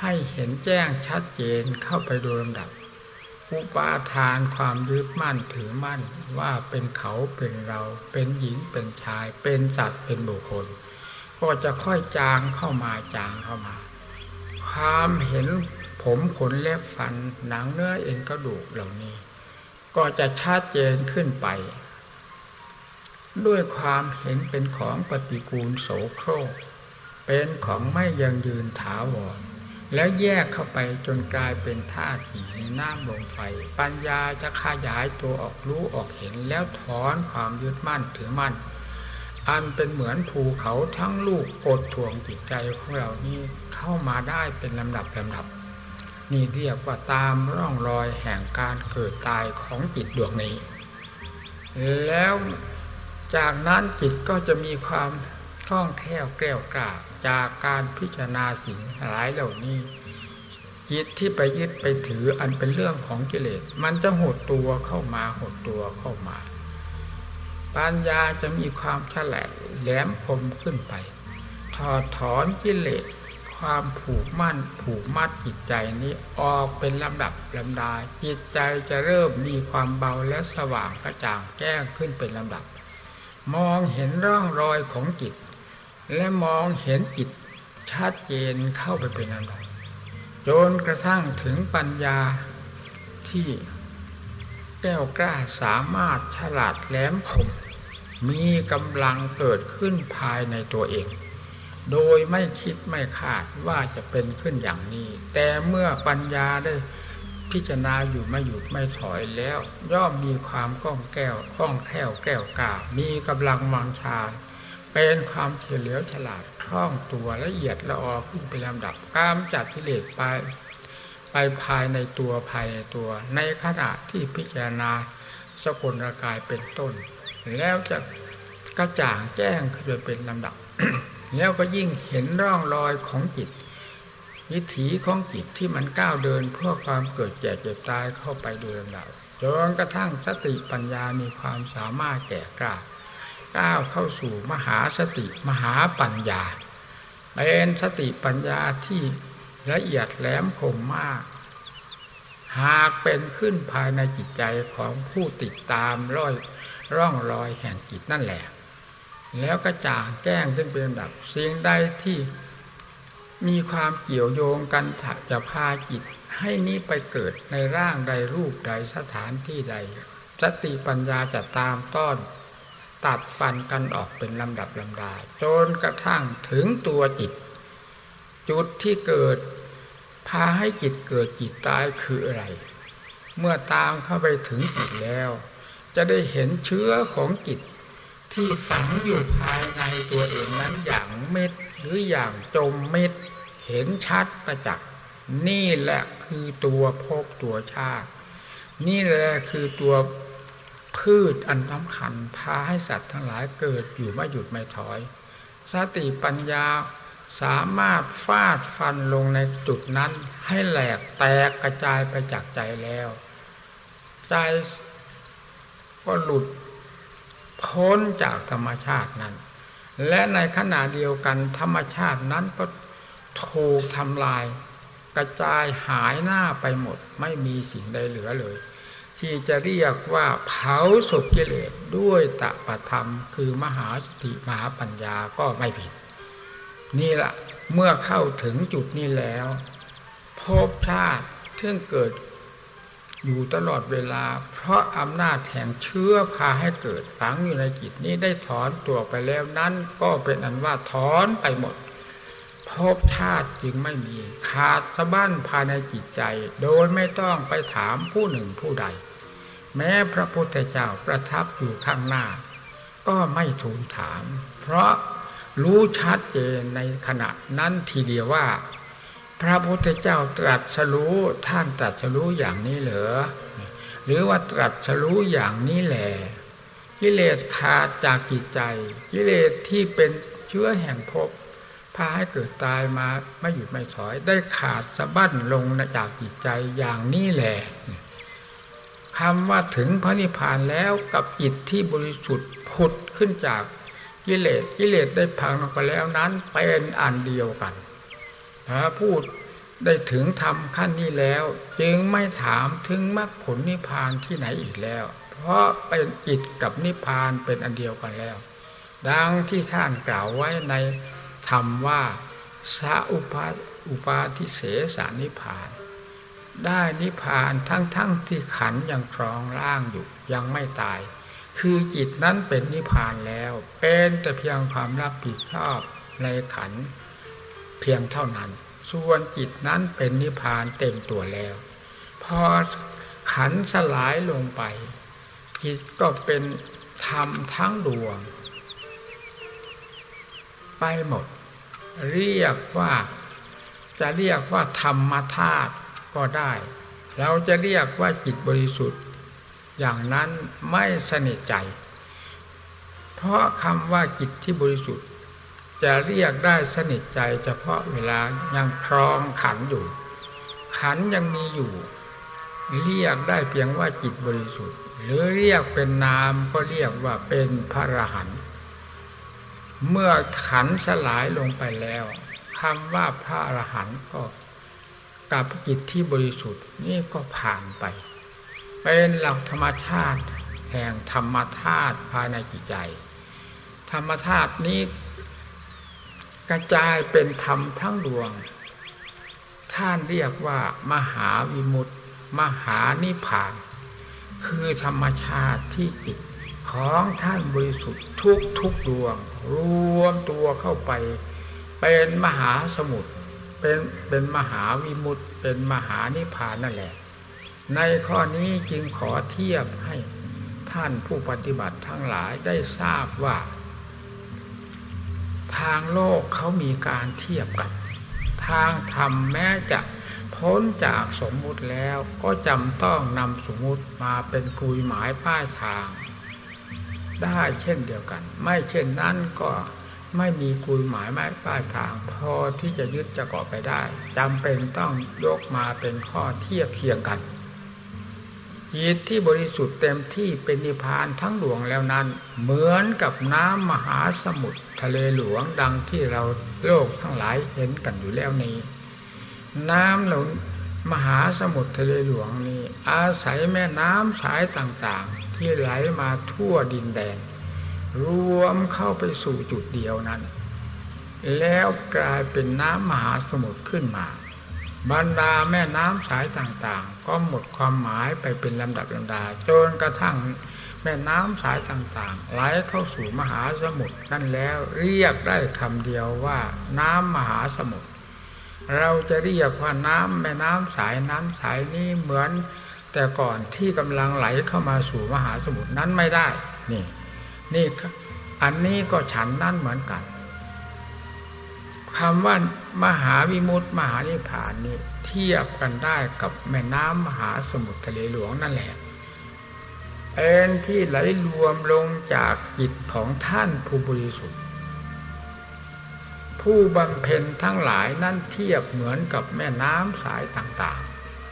ให้เห็นแจ้งชัดเจนเข้าไปโดยลำดับอุปาทานความยึดมั่นถือมั่นว่าเป็นเขาเป็นเราเป็นหญิงเป็นชาย เป็นสัตว์เป็นบุคคล ก็จะค่อยจางเข้ามาจางเข้ามา ความเห็นผมขนเล็บฟันหนังเนื้อเอ็นกระดูกเหล่านี้ ก็จะชัดเจนขึ้นไป ด้วยความเห็นเป็นของปฏิกูลโสโครก เป็นของไม่ยังยืนถาวร แล้วแยกเข้าไปจนกลายเป็นธาตุหินน้ำลมไฟ ปัญญาจะขยายตัวออกรู้ออกเห็นแล้วถอนความยึดมั่นถือมั่น อันเป็นเหมือนภูเขาทั้งลูกอดถ่วงจิตใจของเรานี้เข้ามาได้เป็นลำดับลำดับ นี่เรียกว่าตามร่องรอยแห่งการเกิดตายของจิตดวงนี้ แล้วจากนั้นจิตก็จะมีความคล่องแคล่วแกล้วกล้าจากการพิจารณาสิ่งหลายเหล่านี้ จิตที่ไปยึดไปถืออันเป็นเรื่องของกิเลส มันจะหดตัวเข้ามาหดตัวเข้ามา ปัญญาจะมีความฉลาดแหลมคมขึ้นไป ถอดถอนกิเลส ความผูกมั่นผูกมัดจิตใจนี้ออกเป็นลำดับลำดาจิตใจจะเริ่มมีความเบาและสว่างกระจ่างแจ้งขึ้นเป็นลำดับ มองเห็นร่องรอยของจิต และมองเห็นจิตชัดเจนเข้าไปเป็นลำดับจนกระทั่งถึงปัญญาที่แก้วกล้าสามารถฉลาดแหลมคมมีกำลังเกิดขึ้นภายในตัวเอง โดยไม่คิดไม่คาดว่าจะเป็นขึ้นอย่างนี้ แต่เมื่อปัญญาได้พิจารณาอยู่ไม่หยุดไม่ถอยแล้ว ย่อมมีความคล่องแก้วคล่องแคล่วแก้วกามีกำลังมังชา เป็นความเฉลียวฉลาดคล่องตัวละเอียดละออขึ้นเป็นลำดับกามจัดกิเลสไป ไปภายในตัวภายในตัว ในขณะที่พิจารณาสกุลกายเป็นต้น แล้วจะกระจ่างแจ้งขึ้นเป็นลำดับ แล้วก็ยิ่งเห็นร่องรอยของจิตวิถีของจิตที่มันก้าวเดินเพื่อความเกิดแก่เจ็บตายเข้าไปโดยลำดับจนกระทั่งสติปัญญามีความสามารถแก่กล้าก้าวเข้าสู่มหาสติมหาปัญญา เป็นสติปัญญาที่ละเอียดแหลมคมมาก หากเป็นขึ้นภายในจิตใจของผู้ติดตามร้อยร่องรอยแห่งจิตนั่นแหละ แล้วก็จ่างแก้งขึ้นเป็นลำดับสิ่งใดที่มีความเกี่ยวโยงกันจะพาจิตให้นี้ไปเกิดในร่างใดรูปใดสถานที่ใดสติปัญญาจะตามต้อนตัดฟันกันออกเป็นลำดับลำดาจนกระทั่งถึงตัวจิต จุดที่เกิด พาให้จิตเกิดจิตตายคืออะไร เมื่อตามเข้าไปถึงจิตแล้ว จะได้เห็นเชื้อของจิต ที่ฝังอยู่ภายในตัวเองนั้นอย่างเม็ด หรืออย่างจมเม็ด เห็นชัดประจักษ์นี่แหละคือตัวภพตัวชาติ นี่แหละคือตัวพืชอันสำคัญพาให้สัตว์ทั้งหลายเกิดอยู่ไม่หยุดไม่ถอย สติปัญญาสามารถฟาดฟันลงในจุดนั้น ให้แหลกแตกกระจายไปจากใจแล้ว ใจก็หลุด พ้นจากธรรมชาตินั้น และในขณะเดียวกันธรรมชาตินั้นก็ถูกทำลาย กระจายหายหน้าไปหมด ไม่มีสิ่งใดเหลือเลย ที่จะเรียกว่าเผาสุกิเลสด้วยตปธรรม คือมหาสติมหาปัญญาก็ไม่ผิด นี่แหละเมื่อเข้าถึงจุดนี้แล้ว ภพชาติซึ่งเกิด อยู่ตลอดเวลา เพราะอำนาจแห่งเชื้อพาให้เกิดฝังอยู่ในจิตนี้ได้ถอนตัวไปแล้วนั้นก็เป็นอันว่าถอนไปหมดภพชาติจึงไม่มีขาดสะบั้นภายในจิตใจ โดยไม่ต้องไปถามผู้หนึ่งผู้ใด แม้พระพุทธเจ้าประทับอยู่ข้างหน้า ก็ไม่ทูลถาม เพราะรู้ชัดเจนในขณะนั้นทีเดียวว่า พระพุทธเจ้าตรัสรู้ท่านตรัสรู้อย่างนี้เหรอหรือว่าตรัสรู้อย่างนี้แหละกิเลสขาดจากจิตใจกิเลสที่เป็นเชื้อแห่งภพพาให้เกิดตายมาไม่หยุดไม่ถอย ได้ขาดสะบั้นลงจากจิตใจอย่างนี้แหละคำว่าถึงพระนิพพานแล้วกับจิตที่บริสุทธิ์ผุดขึ้นจากกิเลสกิเลสได้พังลงไปแล้วนั้นเป็นอันเดียวกัน พูดได้ถึงธรรมขั้นนี้แล้ว จึงไม่ถามถึงมรรคผลนิพพานที่ไหนอีกแล้ว เพราะเป็นจิตกับนิพพานเป็นอันเดียวกันแล้ว ดังที่ท่านกล่าวไว้ในธรรมว่าสาอุปาอุปาทิเสสานิพพาน ได้นิพพานทั้งๆทที่ขันยังครองร่างอยู่ยังไม่ตาย คือจิตนั้นเป็นนิพพานแล้ว เป็นแต่เพียงความรับผิดชอบในขัน เพียงเท่านั้น ส่วนจิตนั้นเป็นนิพพานเต็มตัวแล้ว พอขันสลายลงไป จิตก็เป็นธรรมทั้งดวง ไปหมด เรียกว่า จะเรียกว่าธรรมธาตุก็ได้ เราจะเรียกว่าจิตบริสุทธิ์ อย่างนั้นไม่สนิทใจ เพราะคำว่าจิตที่บริสุทธิ์ จะเรียกได้สนิทใจเฉพาะเวลายังครองขันอยู่ ขันยังมีอยู่ เรียกได้เพียงว่าจิตบริสุทธิ์ หรือเรียกเป็นนามก็เรียกว่าเป็นพระอรหันต์เมื่อขันสลายลงไปแล้วคำว่าพระอรหันต์ก็กับจิตที่บริสุทธิ์นี่ก็ผ่านไป เป็นหลักธรรมชาติ แห่งธรรมธาตุภายในจิตใจ ธรรมธาตุนี้ กระจายเป็นธรรมทั้งดวง ท่านเรียกว่ามหาวิมุตติ มหานิพพาน คือธรรมชาติที่จิตของท่านบริสุทธิ์ทุกทุกดวง รวมตัวเข้าไป เป็นมหาสมุทรเป็นเป็นมหาวิมุตติ เป็นมหานิพพานนั่นแหละ ในข้อนี้จึงขอเทียบให้ท่านผู้ปฏิบัติทั้งหลายได้ทราบว่า ทางโลกเขามีการเทียบกัน ทางธรรมแม้จะพ้นจากสมมุติแล้วก็จำต้องนำสมมุติมาเป็นคุยหมายป้ายทาง ได้เช่นเดียวกัน ไม่เช่นนั้นก็ไม่มีคุยหมายไม้ป้ายทาง พอที่จะยึดจะเกาะไปได้จำเป็นต้องยกมาเป็นข้อเทียบเคียงกัน จิตที่บริสุทธิ์เต็มที่เป็นนิพพานทั้งหลวงแล้วนั้น เหมือนกับน้ำมหาสมุทรทะเลหลวงดังที่เราโลกทั้งหลายเห็นกันอยู่แล้วนี้ น้ำหลวงมหาสมุทรทะเลหลวงนี้ อาศัยแม่น้ำสายต่างๆ ที่ไหลมาทั่วดินแดน รวมเข้าไปสู่จุดเดียวนั้น แล้วกลายเป็นน้ำมหาสมุทรขึ้นมา บรรดาแม่น้ำสายต่างๆ ก็หมดความหมายไปเป็นลำดับลำดาจนกระทั่งแม่น้ำสายต่างๆไหลเข้าสู่มหาสมุทรนั่นแล้วเรียกได้คำเดียวว่าน้ำมหาสมุทรเราจะเรียกว่าน้ำแม่น้ำสายน้ำสายนี้เหมือน แต่ก่อนที่กำลังไหลเข้ามาสู่มหาสมุทรนั้นไม่ได้ นี่ นี่อันนี้ก็ฉันนั่นเหมือนกัน คำว่ามหาวิมุตติมหานิพพานนี่เทียบกันได้กับแม่น้ำมหาสมุทรทะเลหลวงนั่นแหละเป็นที่ไหลรวมลงจากจิตของท่านผู้บริสุทธิ์ ผู้บำเพ็ญทั้งหลายนั่นเทียบเหมือนกับแม่น้ำสายต่าง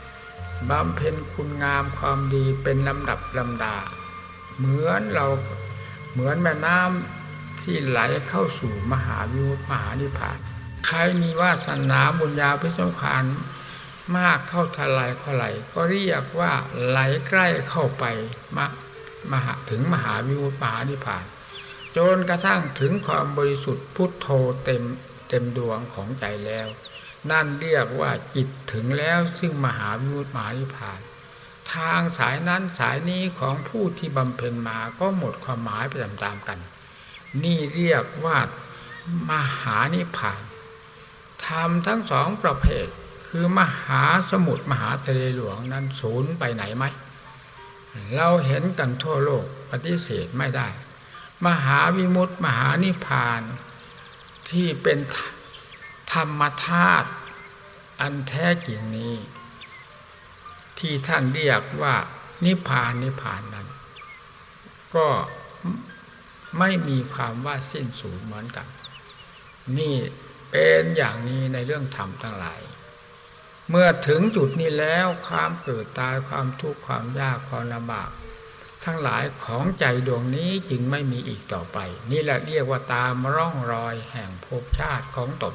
ๆบำเพ็ญคุณงามความดีเป็นลำดับลำดา เหมือนเราเหมือนแม่น้ำที่ไหลเข้าสู่มหาวิมุตติมหานิพพาน ใครมีวาสนาบุญญาพิสมภานมากเข้าทลายเท่าไหร่ก็เรียกว่าไหลใกล้เข้าไปมามหาถึงมหาวิมุตติมหานิพพาน จนกระทั่งถึงความบริสุทธิ์พุทโธเต็มเต็มดวงของใจแล้ว นั่นเรียกว่าจิตถึงแล้วซึ่งมหาวิมุตติมหานิพพานทางสายนั้นสายนี้ของผู้ที่บำเพ็ญมาก็หมดความหมายไปตามๆกัน นี่เรียกว่ามหานิพพาน ทำทั้งสองประเภท คือมหาสมุทรมหาทะเลหลวงนั้นศูนย์ไปไหนไหม เราเห็นกันทั่วโลกปฏิเสธไม่ได้ มหาวิมุตติ มหานิพพานที่เป็นธรรมธาตุอันแท้จริงนี้ ที่ท่านเรียกว่านิพพานนิพพานนั้น ก็ไม่มีความว่าสิ้นสูญเหมือนกัน นี่ เป็นอย่างนี้ในเรื่องธรรมทั้งหลาย เมื่อถึงจุดนี้แล้วความเกิดตายความทุกข์ความยากความลำบาก ทั้งหลายของใจดวงนี้จึงไม่มีอีกต่อไป นี่แหละเรียกว่าตามร่องรอยแห่งภพชาติของตน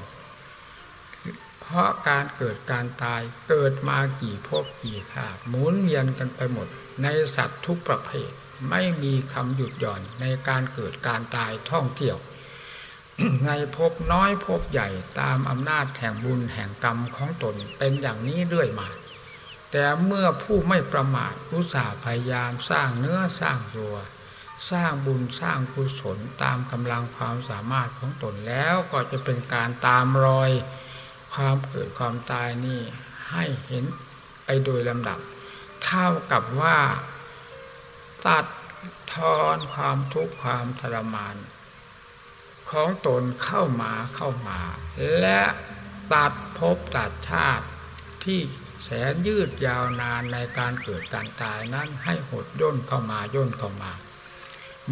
เพราะการเกิดการตายเกิดมากี่ภพกี่ชาติหมุนเวียนกันไปหมด ในสัตว์ทุกประเภทไม่มีคำหยุดหย่อนในการเกิดการตายท่องเที่ยว ในภพน้อยภพใหญ่ตามอำนาจแห่งบุญแห่งกรรมของตนเป็นอย่างนี้เรื่อยมา แต่เมื่อผู้ไม่ประมาทอุตสาห์พยายามสร้างเนื้อสร้างตัวสร้างบุญสร้างกุศลตามกำลังความสามารถของตนแล้วก็จะเป็นการตามรอย ความเกิดความตายนี่ให้เห็นไปโดยลำดับ เท่ากับว่า ตัดทอนความทุกข์ความทรมาน ของตนเข้ามาเข้ามา และตัดภพตัดชาติที่แสนยืดยาวนานในการเกิดการตายนั้นให้หดย่นเข้ามาย่นเข้ามา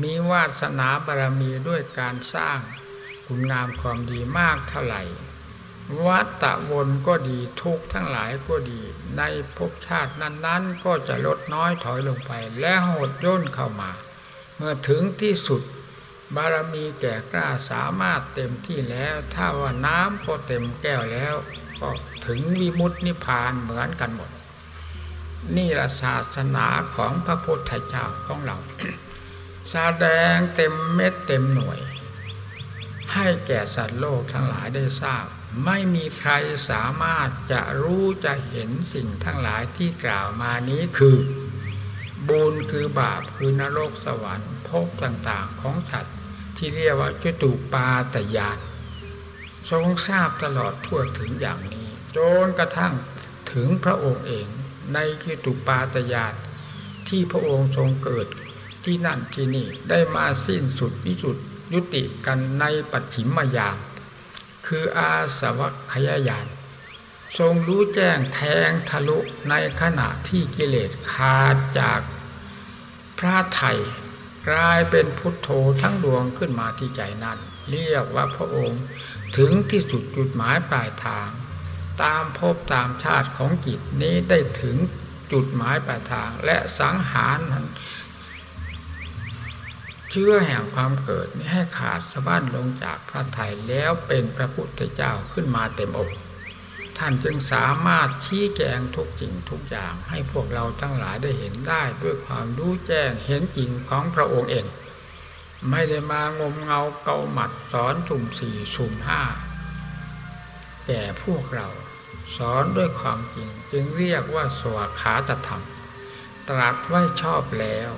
มีวาสนาบารมีด้วยการสร้างคุณงามความดีมากเท่าไหร่วัตตะวนก็ดีทุกทั้งหลายก็ดี ในภพชาตินั้นๆ ก็จะลดน้อยถอยลงไป และหดย่นเข้ามา เมื่อถึงที่สุด บารมีแก่กล้าสามารถเต็มที่แล้ว ถ้าว่าน้ำก็เต็มแก้วแล้ว ก็ถึงวิมุตินิพพานเหมือนกันหมด นี่ละศาสนาของพระพุทธเจ้าของเราแสดงเต็มเม็ดเต็มหน่วย ให้แก่สัตว์โลกทั้งหลายได้ทราบ ไม่มีใครสามารถจะรู้จะเห็นสิ่งทั้งหลายที่กล่าวมานี้คือ บุญคือบาปคือนรกสวรรค์ภพต่างๆของสัตว์ ที่เรียกว่าจตุปาตยานทรงทราบตลอดทั่วถึงอย่างนี้จนกระทั่งถึงพระองค์เอง ในจตุปาตยานที่พระองค์ทรงเกิดที่นั่นที่นี่ได้มาสิ้นสุดวิสุดยุติกันในปัจฉิมยานคืออาสวัคยายานทรงรู้แจ้งแทงทะลุในขณะที่กิเลสขาดจากพระไทย กลายเป็นพุทโธทั้งดวงขึ้นมาที่ใจนั้นเรียกว่าพระองค์ถึงที่สุดจุดหมายปลายทาง ตามภพตามชาติของจิตนี้ได้ถึงจุดหมายปลายทาง และสังหารเชื่อแห่งความเกิดนี้ให้ขาดสะบั้นลงจากพระไทยแล้วเป็นพระพุทธเจ้าขึ้นมาเต็มอก ท่านจึงสามารถชี้แจงทุกสิ่งทุกอย่างให้พวกเราทั้งหลายได้เห็นได้ด้วยความรู้แจ้งเห็นจริงของพระองค์เอง ไม่ได้มางมเงาเกาหมัดสอนสุ่มสี่สุ่มห้าแก่พวกเราสอนด้วยความจริงจึงเรียกว่าสวขาตธรรม ตรัสไว้ชอบแล้ว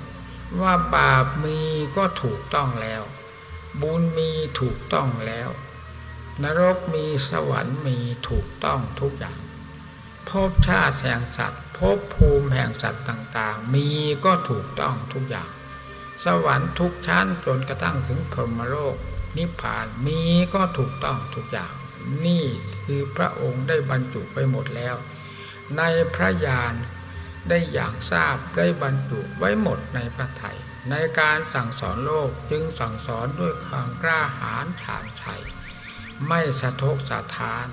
ว่าบาปมีก็ถูกต้องแล้ว บุญมีถูกต้องแล้ว นรกมีสวรรค์มีถูกต้องทุกอย่างภพชาติแห่งสัตว์ภพภูมิแห่งสัตว์ต่างๆ มีก็ถูกต้องทุกอย่าง สวรรค์ทุกชั้นจนกระทั่งถึงพรหมโลก นิพพานมีก็ถูกต้องทุกอย่าง นี่คือพระองค์ได้บรรจุไปหมดแล้ว ในพระญาณได้อย่างทราบได้บรรจุไว้หมดในพระไถ่ในการสั่งสอนโลกจึงสั่งสอนด้วยความกล้าหาญฉานชัย ไม่สะทกสะทาน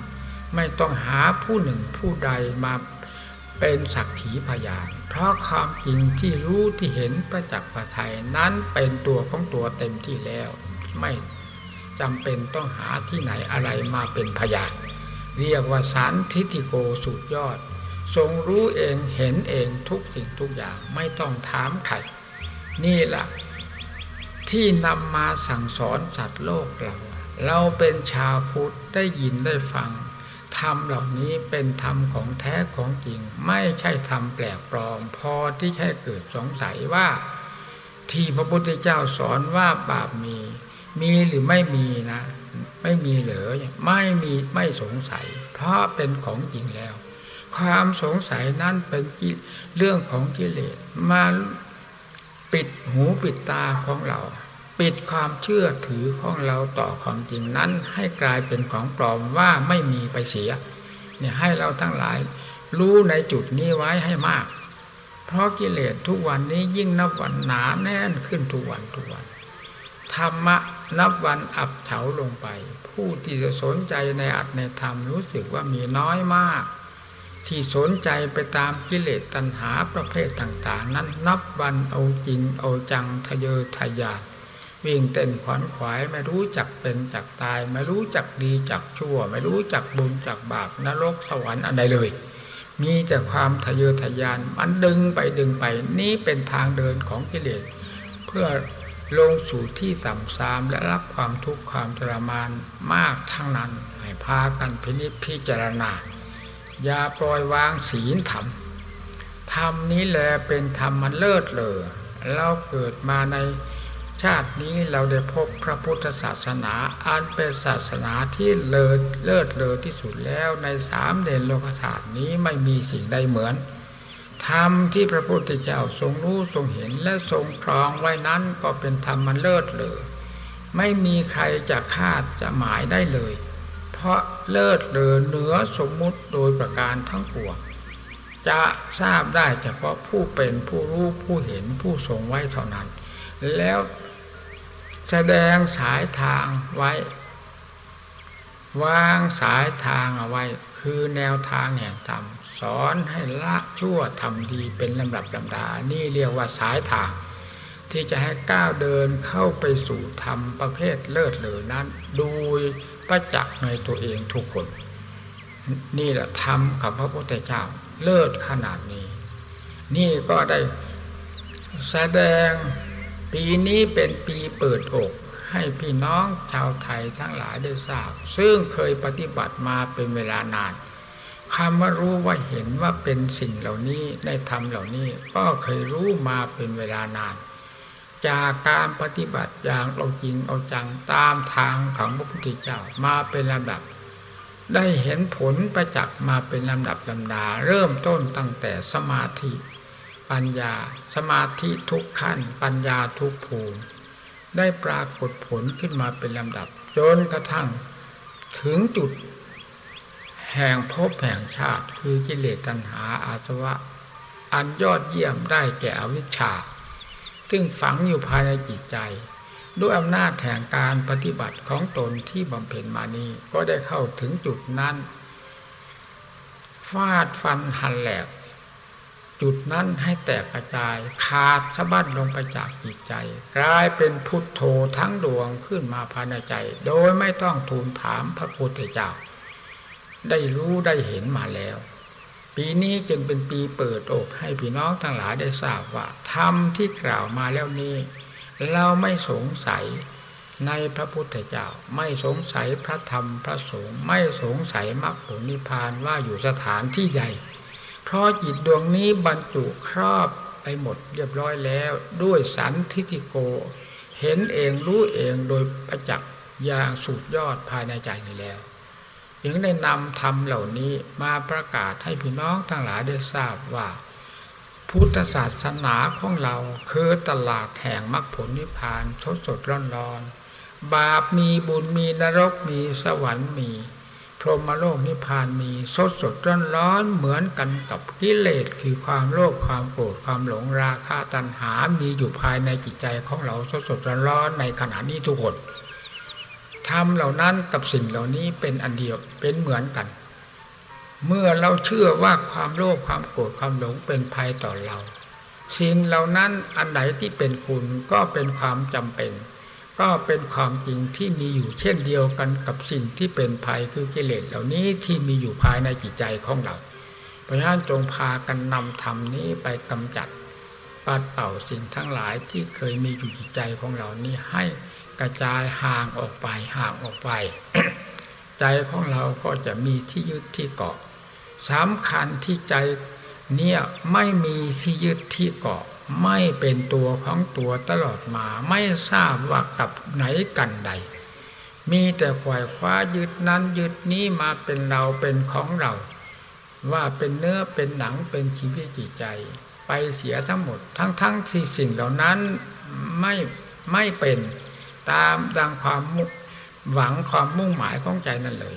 ไม่ต้องหาผู้หนึ่งผู้ใดมาเป็นสักขีพยานเพราะความจริงที่รู้ที่เห็นประจักษ์พระไทยนั้นเป็นตัวของตัวเต็มที่แล้ว ไม่จำเป็นต้องหาที่ไหนอะไรมาเป็นพยานเรียกว่าสารทิฏฐิโกสุดยอด ทรงรู้เองเห็นเองทุกสิ่งทุกอย่างไม่ต้องถามใครนี่แหละที่นำมาสั่งสอนสัตว์โลกเรา เราเป็นชาวพุทธได้ยินได้ฟังธรรมเหล่านี้เป็นธรรมของแท้ของจริง ไม่ใช่ธรรมแปลกปลอมพอที่ให้เกิดสงสัยว่า ที่พระพุทธเจ้าสอนว่าบาปมี มีหรือไม่มีนะ ไม่มีเหลือไม่มีไม่สงสัย เพราะเป็นของจริงแล้ว ความสงสัยนั้นเป็นเรื่องของกิเลสมาปิดหูปิดตาของเรา ปิดความเชื่อถือของเราต่อความจริงนั้น ให้กลายเป็นของปลอมว่าไม่มีไปเสีย เนี่ยให้เราทั้งหลาย รู้ในจุดนี้ไว้ให้มาก เพราะกิเลสทุกวันนี้ยิ่งนับวันหนาแน่นขึ้นทุกวันทุกวันธรรมะนับวันอับเฉาลงไป ผู้ที่จะสนใจในอัตในธรรมรู้สึกว่ามีน้อยมาก ที่สนใจไปตามกิเลสตัณหาประเภทต่าง ๆ นั้นนับวันเอาจริงเอาจังทะเยอทะยาน วิ่งเต้นขวนขวายไม่รู้จักเป็นจักตาย ไม่รู้จักดีจักชั่ว ไม่รู้จักบุญจักบาปนรกสวรรค์อะไรเลย มีแต่ความทะเยอทะยานมันดึงไปดึงไป นี้เป็นทางเดินของกิเลสเพื่อลงสู่ที่ต่ำทรามและรับความทุกข์ความทรมานมากทั้งนั้นให้พากันพินิจพิจารณาอย่าปล่อยวางศีลธรรมธรรมนี้แหละเป็นธรรมมันเลิศเลยเราเกิดมาใน ชาตินี้เราได้พบพระพุทธศาสนาอันเป็นศาสนาที่เลิศเลิศเลอที่สุดแล้วในสามเด่นโลกศาสตร์นี้ไม่มีสิ่งใดเหมือนธรรมที่พระพุทธเจ้าทรงรู้ทรงเห็นและทรงครองไว้นั้นก็เป็นธรรมมันเลิศเลยไม่มีใครจะคาดจะหมายได้เลย เพราะเลิศเลอเหนือสมมุติโดยประการทั้งปวงจะทราบได้เฉพาะผู้เป็นผู้รู้ผู้เห็นผู้ทรงไว้เท่านั้น แล้ว แสดงสายทางไว้ วางสายทางเอาไว้ คือแนวทางแห่งธรรมสอนให้ละชั่วทำดีเป็นลำดับลำดา นี่เรียกว่าสายทาง ที่จะให้ก้าวเดินเข้าไปสู่ธรรมประเภทเลิศเหลือนั้นดยประจักษ์ในตัวเองทุกคน นี่แหละธรรมกับพระพุทธเจ้าเลิศขนาดนี้ นี่ก็ได้แสดง ปีนี้เป็นปีเปิดอกให้พี่น้องชาวไทยทั้งหลายได้ทราบ ซึ่งเคยปฏิบัติมาเป็นเวลานานคำว่ารู้ว่าเห็นว่าเป็นสิ่งเหล่านี้ได้ทำเหล่านี้ ก็เคยรู้มาเป็นเวลานาน จากการปฏิบัติอย่างเอาจริงเอาจังตามทางของพระพุทธเจ้ามาเป็นลำดับ ได้เห็นผลประจักษ์มาเป็นลำดับลำดา เริ่มต้นตั้งแต่สมาธิ ปัญญา สมาธิทุกขั้น ปัญญาทุกภูมิ ได้ปรากฏผลขึ้นมาเป็นลำดับ จนกระทั่งถึงจุด แห่งภพแห่งชาติคือกิเลสตัณหาอาสวะ อันยอดเยี่ยมได้แก่อวิชชา ซึ่งฝังอยู่ภายในจิตใจ ด้วยอำนาจแห่งการปฏิบัติของตนที่บำเพ็ญมานี้ก็ได้เข้าถึงจุดนั้นฟาดฟันหันแหลก จุดนั้นให้แตกกระจายขาดสะบั้นลงไปจากจิตใจ กลายเป็นพุทโธทั้งดวงขึ้นมาภายในใจ โดยไม่ต้องทูลถามพระพุทธเจ้า ได้รู้ได้เห็นมาแล้ว ปีนี้จึงเป็นปีเปิดอกให้พี่น้องทั้งหลายได้ทราบว่าธรรมที่กล่าวมาแล้วนี้ เราไม่สงสัยในพระพุทธเจ้าไม่สงสัยพระธรรมพระสงฆ์ไม่สงสัยมรรคผลนิพพานว่าอยู่สถานที่ใด เพราะจิตดวงนี้บรรจุครอบไปหมดเรียบร้อยแล้ว ด้วยสันทิติโก เห็นเองรู้เองโดยประจักษ์อย่างสุดยอดภายในใจนี้แล้วจึงได้นำธรรมเหล่านี้มาประกาศให้พี่น้องทั้งหลายได้ทราบว่า พุทธศาสนาของเราคือตลาดแห่งมรรคผลนิพพานสดสดร้อนร้อนบาปมีบุญมีนรกมีสวรรค์มี พรหมโลกนิพพานมีสดสดร้อนร้อนเหมือนกันกับกิเลสคือความโลภความโกรธความหลงราคะตัณหา มีอยู่ภายในจิตใจของเราสดสดร้อนร้อนในขณะนี้ทุกคนทำเหล่านั้นกับสิ่งเหล่านี้เป็นอันเดียวเป็นเหมือนกัน เมื่อเราเชื่อว่าความโลภความโกรธความหลงเป็นภัยต่อเรา สิ่งเหล่านั้นอันไหนที่เป็นคุณก็เป็นความจำเป็น ก็เป็นความจริงที่มีอยู่เช่นเดียวกันกับสิ่งที่เป็นภัยคือกิเลสเหล่านี้ที่มีอยู่ภายในจิตใจของเรา เพราะฉะนั้นจงพากันนำธรรมนี้ไปกำจัดปัดเป่าสิ่งทั้งหลายที่เคยมีอยู่จิตใจของเรานี้ให้กระจายห่างออกไปห่างออกไป ใจของเราก็จะมีที่ยึดที่เกาะสำคัญที่ใจเนี่ยไม่มีที่ยึดที่เกาะ ไม่เป็นตัวของตัวตลอดมา ไม่ทราบว่ากับไหนกันใด มีแต่ขวายคว้ายึดนั้นยึดนี้มาเป็นเราเป็นของเรา ว่าเป็นเนื้อเป็นหนังเป็นชีวิตจิตใจ ไปเสียทั้งหมด ทั้งๆทที่สิ่งเหล่านั้นไม่ไม่เป็นตามดังความมุหวังความมุ่งหมายของใจนั่นเลย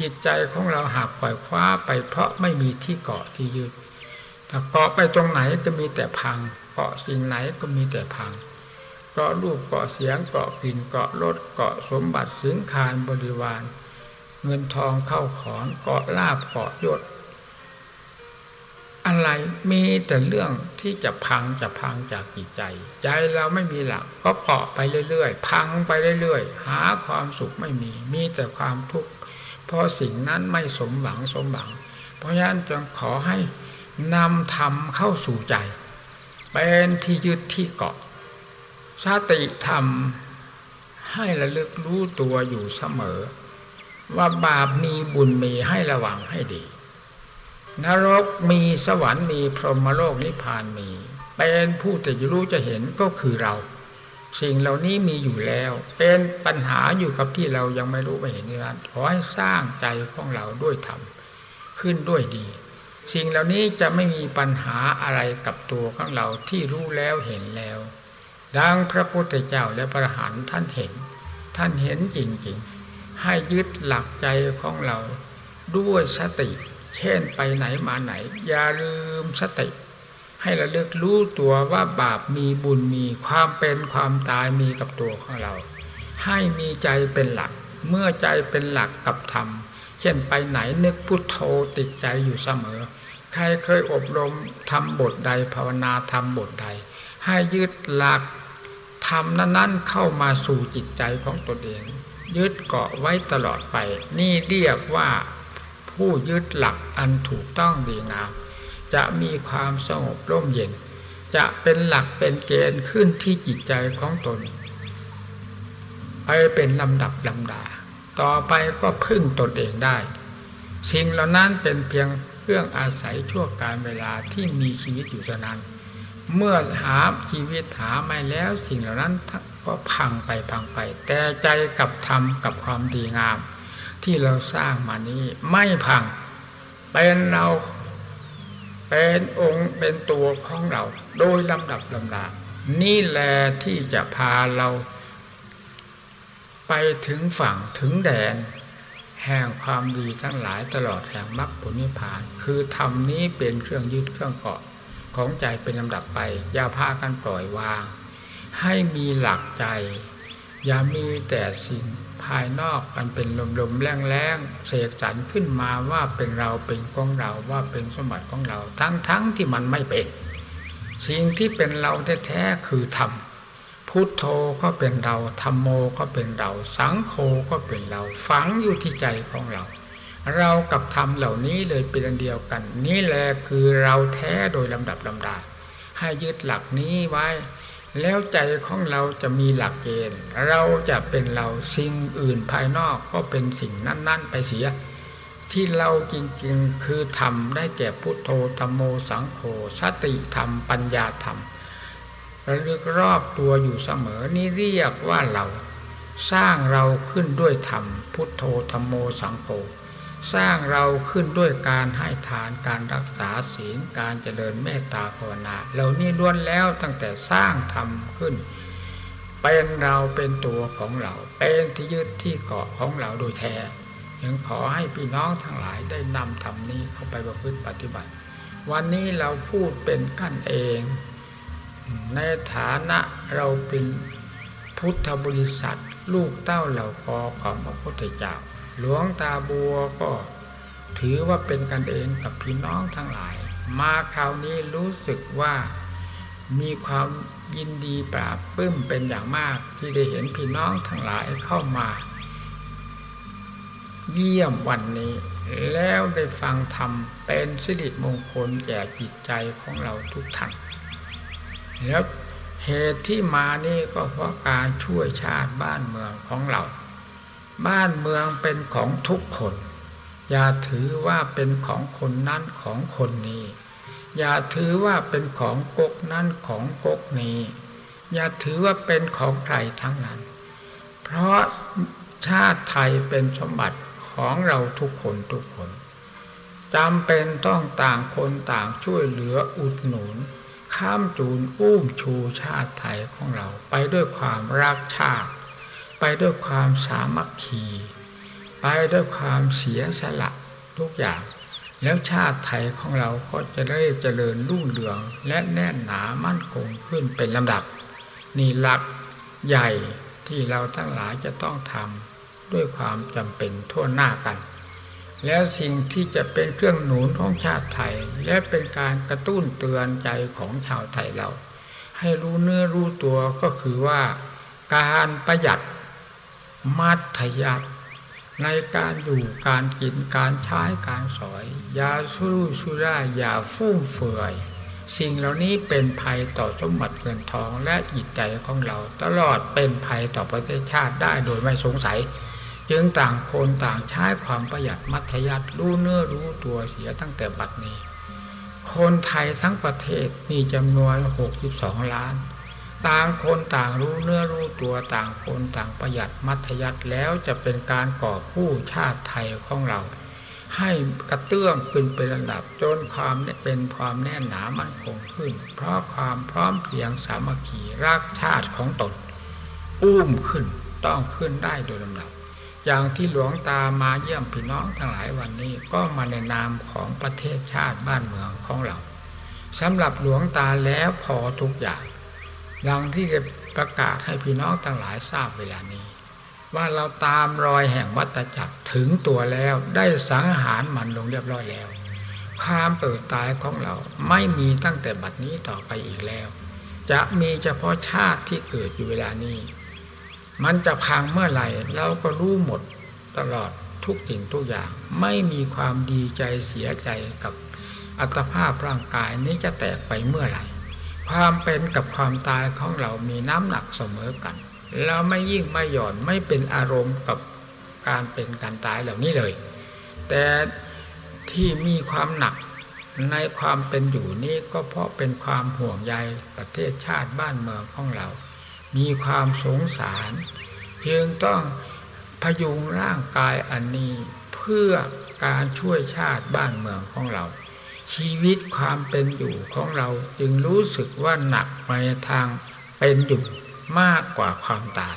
จิตใจของเราหากปล่อยคว้าไปเพราะไม่มีที่เกาะที่ยึดถ้าเกาะไปตรงไหนก็มีแต่พัง เกาะสิ่งไหนก็มีแต่พังเกาะรูปเกาะเสียงเกาะกลิ่นเกาะรสเกาะสมบัติสินคารบริวาร เงินทองเข้าของเกาะลาบเกาะยศ อะไรมีแต่เรื่องที่จะพังจะพังจากจิตใจ ใจเราไม่มีหลักก็เกาะไปเรื่อยๆ พังไปเรื่อยๆ หาความสุขไม่มี มีแต่ความทุกข์เพราะสิ่งนั้นไม่สมหวังสมหวัง เพราะฉะนั้นจึงขอให้นำธรรมเข้าสู่ใจ เป็นที่ยึดที่เกาะ สติธรรมให้ระลึกรู้ตัวอยู่เสมอ ว่าบาปมีบุญมีให้ระวังให้ดี นรกมีสวรรค์มีพรหมโลกนิพพานมี เป็นผู้จะรู้จะเห็นก็คือเรา สิ่งเหล่านี้มีอยู่แล้ว เป็นปัญหาอยู่กับที่เรายังไม่รู้ไม่เห็นนี่นะขอให้สร้างใจของเราด้วยธรรมขึ้นด้วยดี สิ่งเหล่านี้จะไม่มีปัญหาอะไรกับตัวของเราที่รู้แล้วเห็นแล้ว ดังพระพุทธเจ้าและพระหันท่านเห็น ท่านเห็นจริงๆ ให้ยึดหลักใจของเราด้วยสติ เช่นไปไหนมาไหน อย่าลืมสติ ให้ระลึกรู้ตัวว่าบาปมีบุญมีความเป็นความตายมีกับตัวของเรา ให้มีใจเป็นหลัก เมื่อใจเป็นหลักกับธรรม เช่นไปไหนนึกพุทโธติดใจอยู่เสมอ ใครเคยอบรมทำบทใดภาวนาทำบทใด ให้ยึดหลักธรรมนั้น ๆ เข้ามาสู่จิตใจของตนเอง ยึดเกาะไว้ตลอดไป นี่เรียกว่าผู้ยึดหลักอันถูกต้องดีงามจะมีความสงบร่มเย็น จะเป็นหลักเป็นเกณฑ์ขึ้นที่จิตใจของตนไปเป็นลำดับลำดา ต่อไปก็พึ่งตนเองได้ สิ่งเหล่านั้นเป็นเพียงเรื่องอาศัยชั่วการเวลาที่มีชีวิตอยู่เท่านั้น เมื่อหาชีวิตหาไม่แล้วสิ่งเหล่านั้นก็พังไปพังไป แต่ใจกับธรรมกับความดีงาม ที่เราสร้างมานี้ไม่พัง เป็นเราเป็นองค์เป็นตัวของเรา โดยลำดับลำดานี่แหละที่จะพาเรา ไปถึงฝั่งถึงแดน แห่งความดีทั้งหลายตลอดแห่งมรรคผลนิพพาน คือธรรมนี้เป็นเครื่องยึดเครื่องเกาะของใจเป็นลำดับไป อย่าพากันปล่อยวาง ให้มีหลักใจ อย่ามีแต่สิ่งภายนอกมันเป็นลมๆแรงๆเสกสรรขึ้นมาว่าเป็นเราเป็นของเราว่าเป็นสมบัติของเรา ทั้งๆทที่มันไม่เป็น สิ่งที่เป็นเราแท้ๆคือธรรม พุทโธก็เป็นเราธรรมโมก็เป็นเรา สังโฆก็เป็นเรา ฝังอยู่ที่ใจของเรา เรากับธรรมเหล่านี้เลยเป็นอันเดียวกัน นี่แหละคือเราแท้โดยลำดับลำดาให้ยึดหลักนี้ไว้ แล้วใจของเราจะมีหลักเกณฑ์ เราจะเป็นเราสิ่งอื่นภายนอกก็เป็นสิ่งนั้นๆ ไปเสีย ที่เราจริงๆคือธรรมได้แก่พุทโธธรรมโมสังโฆสติธรรมปัญญาธรรม ระลึกรอบตัวอยู่เสมอนี่เรียกว่าเรา สร้างเราขึ้นด้วยธรรม พุทโธธรรมโมสังโฆสร้างเราขึ้นด้วยการให้ทานการรักษาศีลการเจริญเมตตาภาวนาเหล่านี้ล้วนแล้วตั้งแต่สร้างธรรมขึ้น เป็นเราเป็นตัวของเรา เป็นที่ยึดที่เกาะของเราโดยแท้ยังขอให้พี่น้องทั้งหลายได้นำธรรมนี้เข้าไปประพฤติปฏิบัติ วันนี้เราพูดเป็นกันเอง ในฐานะเราเป็นพุทธบริษัท ลูกเต้าเหล่าพอของพระพุทธเจ้า หลวงตาบัวก็ถือว่าเป็นกันเองกับพี่น้องทั้งหลาย มาคราวนี้รู้สึกว่ามีความยินดีปราบปื้มเป็นอย่างมากที่ได้เห็นพี่น้องทั้งหลายเข้ามา เยี่ยมวันนี้ แล้วได้ฟังธรรมเป็นสิริมงคลแก่จิตใจของเราทุกท่าน แล้วเหตุที่มานี่ก็เพราะการช่วยชาติบ้านเมืองของเรา บ้านเมืองเป็นของทุกคน อย่าถือว่าเป็นของคนนั้นของคนนี้ อย่าถือว่าเป็นของกกนั้นของกกนี้ อย่าถือว่าเป็นของใครทั้งนั้น เพราะชาติไทยเป็นสมบัติของเราทุกคนทุกคนจำเป็นต้องต่างคนต่างช่วยเหลืออุดหนุน ข้ามจูนอุ้มชูชาติไทยของเรา ไปด้วยความรักชาติ ไปด้วยความสามัคคี ไปด้วยความเสียสละทุกอย่าง แล้วชาติไทยของเราก็จะได้เจริญรุ่งเรือง และแน่นหนามั่นคงขึ้นเป็นลำดับ นี่หลักใหญ่ที่เราทั้งหลายจะต้องทำด้วยความจำเป็นทั่วหน้ากัน แล้วสิ่งที่จะเป็นเครื่องหนุนของชาติไทย และเป็นการกระตุ้นเตือนใจของชาวไทยเรา ให้รู้เนื้อรู้ตัวก็คือว่า การประหยัดมัธยัติในการอยู่การกินการใช้การสอยยาสู้สุร่ายอย่าฟุ่มเฟือย สิ่งเหล่านี้เป็นภัยต่อสมบัติเงินทองและจิตใจของเรา ตลอดเป็นภัยต่อประเทศชาติได้โดยไม่สงสัย จึงต่างคนต่างใช้ความประหยัดมัธยัติรู้เนื้อรู้ตัวเสียตั้งแต่บัดนี้ คนไทยทั้งประเทศมีจำนวน62ล้าน ต่างคนต่างรู้เนื้อรู้ตัวต่างคนต่างประหยัดมัธยัติแล้วจะเป็นการก่อผู้ชาติไทยของเรา ให้กระเตื้องขึ้นเป็นระดับจนความเป็นความแน่นหนามั่นคงขึ้น เพราะความพร้อมเพรียงสามัคคีรักชาติของตนอุ้มขึ้นต้องขึ้นได้โดยลำดับ อย่างที่หลวงตามาเยี่ยมพี่น้องทั้งหลายวันนี้ก็มาในนามของประเทศชาติบ้านเมืองของเราสำหรับหลวงตาแล้วพอทุกอย่างดังที่จะประกาศให้พี่น้องทั้งหลายทราบเวลานี้ ว่าเราตามรอยแห่งวัตจักรถึงตัวแล้วได้สังหารมันลงเรียบร้อยแล้ว ความเปิดตายของเราไม่มีตั้งแต่บัดนี้ต่อไปอีกแล้ว จะมีเฉพาะชาติที่เกิดอยู่เวลานี้ มันจะพังเมื่อไหร่เราก็รู้หมดตลอดทุกสิ่งทุกอย่าง ไม่มีความดีใจเสียใจกับอัตภาพร่างกายนี้จะแตกไปเมื่อไหร่ ความเป็นกับความตายของเรามีน้ำหนักเสมอกัน เราไม่ยิ่งไม่หย่อนไม่เป็นอารมณ์กับการเป็นการตายเหล่านี้เลย แต่ที่มีความหนักในความเป็นอยู่นี้ก็เพราะเป็นความห่วงใยประเทศชาติบ้านเมืองของเรา มีความสงสาร จึงต้องพยุงร่างกายอันนี้เพื่อการช่วยชาติบ้านเมืองของเรา ชีวิตความเป็นอยู่ของเราจึงรู้สึกว่าหนักไปทางเป็นอยู่มากกว่าความตาย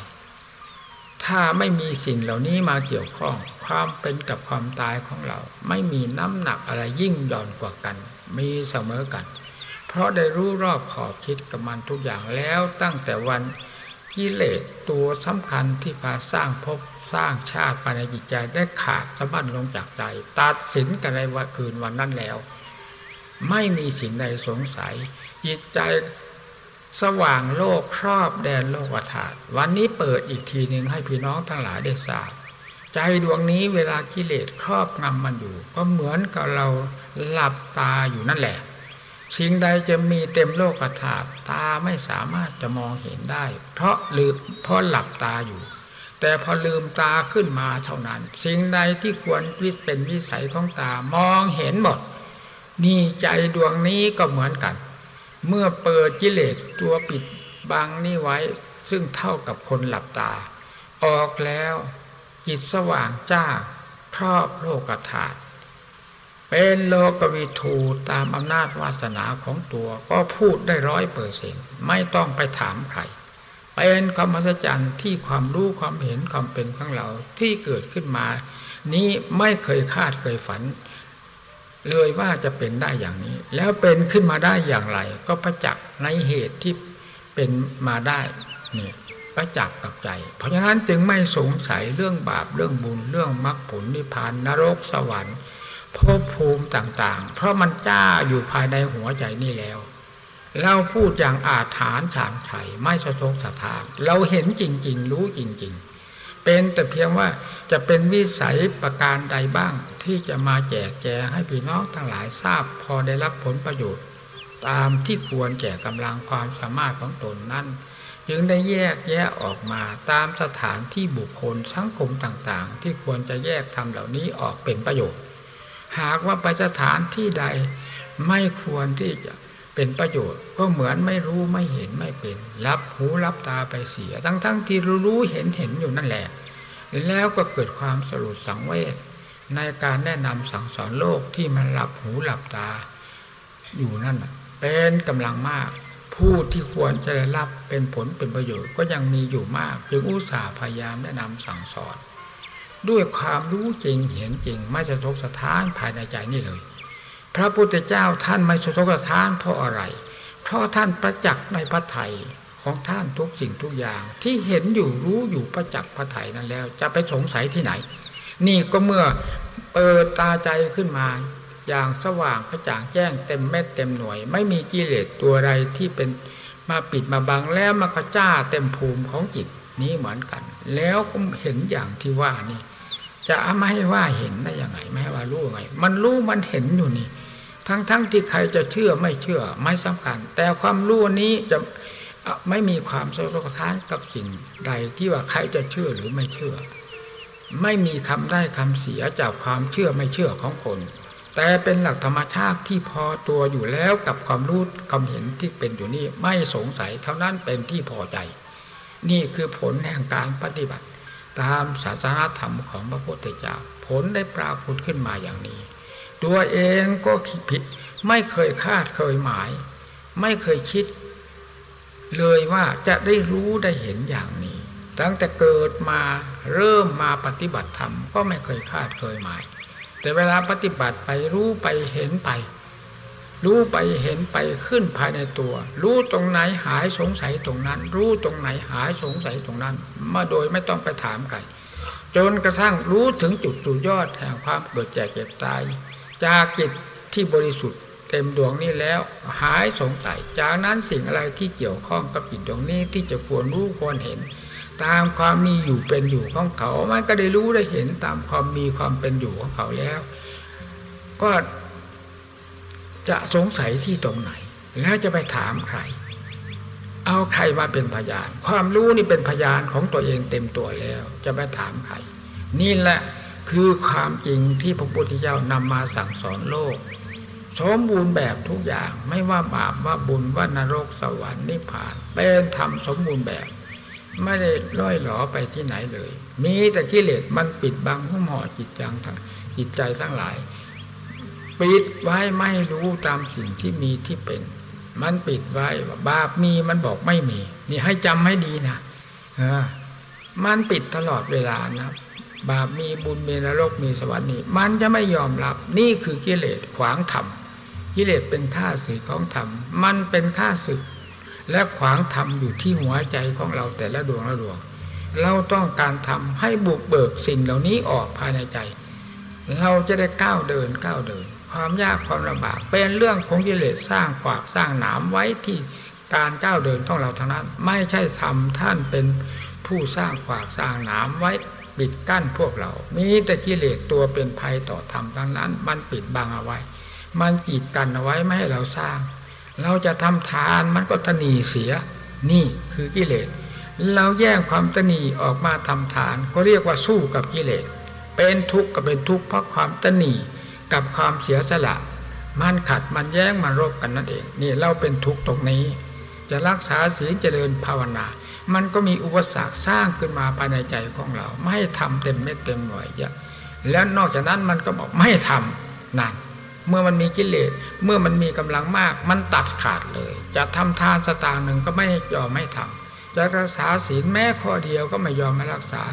ถ้าไม่มีสิ่งเหล่านี้มาเกี่ยวข้อง ความเป็นกับความตายของเรา ไม่มีน้ำหนักอะไรยิ่งหย่อนกว่ากัน มีเสมอกัน ราะได้รู้รอบขอบคิดกับมันทุกอย่างแล้วตั้งแต่วันกิเลสตัวสำคัญที่พาสร้างภพสร้างชาติภายในจิตใจได้ขาดสะบั้นลงจากใจ ตัดสินกันในวันคืนวันนั้นแล้ว ไม่มีสิ่งใดสงสัย จิตใจสว่างโลกครอบแดนโลกธาตุวันนี้เปิดอีกทีหนึ่งให้พี่น้องทั้งหลายได้ทราบใจดวงนี้เวลากิเลสครอบงำมันอยู่ ก็เหมือนกับเราหลับตาอยู่นั่นแหละ สิ่งใดจะมีเต็มโลกธาตุตาไม่สามารถจะมองเห็นได้ เพราะลืมเพราะหลับตาอยู่ แต่พอลืมตาขึ้นมาเท่านั้น สิ่งใดที่ควรวิเป็นวิสัยของตามองเห็นหมดนี่ใจดวงนี้ก็เหมือนกัน เมื่อเปิดกิเลสตัวปิดบังนี่ไว้ ซึ่งเท่ากับคนหลับตา ออกแล้วจิตสว่างจ้าครอบโลกธาตุ เป็นโลกวิทูตามอำนาจวาสนาของตัวก็พูดได้ร้อยเปอร์เซ็นไม่ต้องไปถามใครเป็นความมหัศจรรย์ที่ความรู้ความเห็นความเป็นของเราที่เกิดขึ้นมา นี้ไม่เคยคาดเคยฝัน เลยว่าจะเป็นได้อย่างนี้ แล้วเป็นขึ้นมาได้อย่างไร ก็ประจักษ์ในเหตุที่เป็นมาได้เนี่ยประจักษ์กับใจ เพราะฉะนั้นจึงไม่สงสัยเรื่องบาปเรื่องบุญเรื่องมรรคผลนิพพานนรกสวรรค์ ภพภูมิต่าง ๆ เพราะมันจ้าอยู่ภายในหัวใจนี่แล้วเราพูดอย่างอาถรรพ์ฉานไฉไม่สะทกสะทานเราเห็นจริง ๆ รู้จริง ๆ เป็นแต่เพียงว่าจะเป็นวิสัยประการใดบ้างที่จะมาแจกแจงให้พี่น้องทั้งหลายทราบพอได้รับผลประโยชน์ ตามที่ควรแก่กำลังความสามารถของตนนั้นจึงได้แยกแยะออกมาตามสถานที่บุคคลสังคมต่างๆ ที่ควรจะแยกทำเหล่านี้ออกเป็นประโยชน์ หากว่าไปสถานที่ใดไม่ควรที่จะเป็นประโยชน์ ก็เหมือนไม่รู้ไม่เห็นไม่เป็น รับหูรับตาไปเสีย ทั้งๆทที่รู้เห็นเห็นอยู่นั่นแหละ แล้วก็เกิดความสรุปสังเวชในการแนะนำสั่งสอนโลกที่มันหลับหูหลับตา อยู่นั่นเป็นกำลังมาก ผู้ที่ควรจะได้รับเป็นผลเป็นประโยชน์ก็ยังมีอยู่มาก จึงอุตส่าห์พยายามแนะนำสั่งสอน ด้วยความรู้จริงเห็นจริง ไม่จะทกสถานภายในใจนี่เลย พระพุทธเจ้าท่านไม่สะทกสะท้านเพราะอะไร เพราะท่านประจักษ์ในพระไถยของท่านทุกสิ่งทุกอย่าง ที่เห็นอยู่รู้อยู่ประจักษ์พระไถยนั้นแล้ว จะไปสงสัยที่ไหน นี่ก็เมื่อเปิดตาใจขึ้นมา อย่างสว่างกระจ่างแจ้งเต็มเม็ดเต็มหน่วย ไม่มีกิเลสตัวใดที่เป็นมาปิดมาบังแล้วมากระจ้าเต็มภูมิของจิตนี้เหมือนกัน แล้วก็เห็นอย่างที่ว่านี่ จะไม่ให้ว่าเห็นได้ยังไง ไม่ให้ว่ารู้ยังไง มันรู้มันเห็นอยู่นี่ ทั้งๆทที่ใครจะเชื่อไม่เชื่อ ไม่สำคัญ แต่ความรู้นี้จะไม่มีความสะท้านกับสิ่งใดที่ว่าใครจะเชื่อหรือไม่เชื่อ ไม่มีคำได้คำเสียจากความเชื่อไม่เชื่อของคน แต่เป็นหลักธรรมชาติที่พอตัวอยู่แล้วกับความรู้ความเห็นที่เป็นอยู่นี่ไม่สงสัยเท่านั้นเป็นที่พอใจ นี่คือผลแห่งการปฏิบัติ ตามศาสนาธรรมของพระพุทธเจ้าผลได้ปรากฏขึ้นมาอย่างนี้ ตัวเองก็ผิดไม่เคยคาดเคยหมาย ไม่เคยคิด เลยว่าจะได้รู้ได้เห็นอย่างนี้ ตั้งแต่เกิดมาเริ่มมาปฏิบัติธรรมก็ไม่เคยคาดเคยหมาย แต่เวลาปฏิบัติไปรู้ไปเห็นไป รู้ไปเห็นไปขึ้นภายในตัว รู้ตรงไหนหายสงสัยตรงนั้น รู้ตรงไหนหายสงสัยตรงนั้น มาโดยไม่ต้องไปถามใครจนกระทั่งรู้ถึงจุดสุดยอดแห่งความเกิดแก่เก็บตาย จากจิตที่บริสุทธิ์เต็มดวงนี้แล้วหายสงสัย จากนั้นสิ่งอะไรที่เกี่ยวข้องกับจิตดวงนี้ที่จะควรรู้ควรเห็น ตามความมีอยู่เป็นอยู่ของเขา มันก็ได้รู้ได้เห็นตามความมีความเป็นอยู่ของเขาแล้ว ก็ จะสงสัยที่ตรงไหน แล้วจะไปถามใคร เอาใครมาเป็นพยาน ความรู้นี่เป็นพยานของตัวเองเต็มตัวแล้ว จะไปถามใคร นี่แหละคือความจริงที่พระพุทธเจ้านำมาสั่งสอนโลกสมบูรณ์แบบทุกอย่างไม่ว่าบาปว่าบุญว่านรกสวรรค์นิพพาน เป็นธรรมสมบูรณ์แบบ ไม่ได้ล่อยหลอไปที่ไหนเลย มีแต่กิเลสมันปิดบังหุ้มห่อจิตจังทั้งจิตใจทั้งหลาย ปิดไว้ไม่รู้ตามสิ่งที่มีที่เป็น มันปิดไว้ว่าบาปมีมันบอกไม่มี นี่ให้จำให้ดีนะเออมันปิดตลอดเวลานะบาปมีบุญมีนรกมีสวรรค์นี่มันจะไม่ยอมรับ นี่คือกิเลสขวางธรรมกิเลสเป็นข้าศึกของธรรมมันเป็นข้าศึก และขวางธรรมอยู่ที่หัวใจของเราแต่ละดวงละดวง เราต้องการทำให้บุกเบิกสิ่งเหล่านี้ออกภายในใจ เราจะได้ก้าวเดินก้าวเดิน ความยากความลำบาก เป็นเรื่องของกิเลสสร้างขวากสร้างหนามไว้ที่การก้าวเดินของเราทั้งนั้น ไม่ใช่ทำท่านเป็นผู้สร้างขวากสร้างหนามไว้ปิดกั้นพวกเรา มีแต่กิเลสตัวเป็นภัยต่อธรรมทั้งนั้น มันปิดบังเอาไว้ มันกีดกันเอาไว้ไม่ให้เราสร้าง เราจะทำทานมันก็ตนีเสีย นี่คือกิเลส เราแย่งความตนีออกมาทำทาน ก็เรียกว่าสู้กับกิเลส เป็นทุกข์ก็เป็นทุกข์เพราะความตนี กับความเสียสละ มันขัดมันแย้งมันรบกันนั่นเอง นี่เราเป็นทุกข์ตรงนี้ จะรักษาศีลเจริญภาวนา มันก็มีอุปสรรคสร้างขึ้นมาภายในใจของเรา ไม่ให้ทำเต็มเม็ดเต็มหน่วยเยอะแล้วนอกจากนั้นมันก็บอกไม่ให้ทำนั่นเมื่อมันมีกิเลสเมื่อมันมีกำลังมาก มันตัดขาดเลย จะทำทานสตางค์หนึ่งก็ไม่ยอมไม่ทำจะรักษาศีลแม้ข้อเดียวก็ไม่ยอมไม่รักษา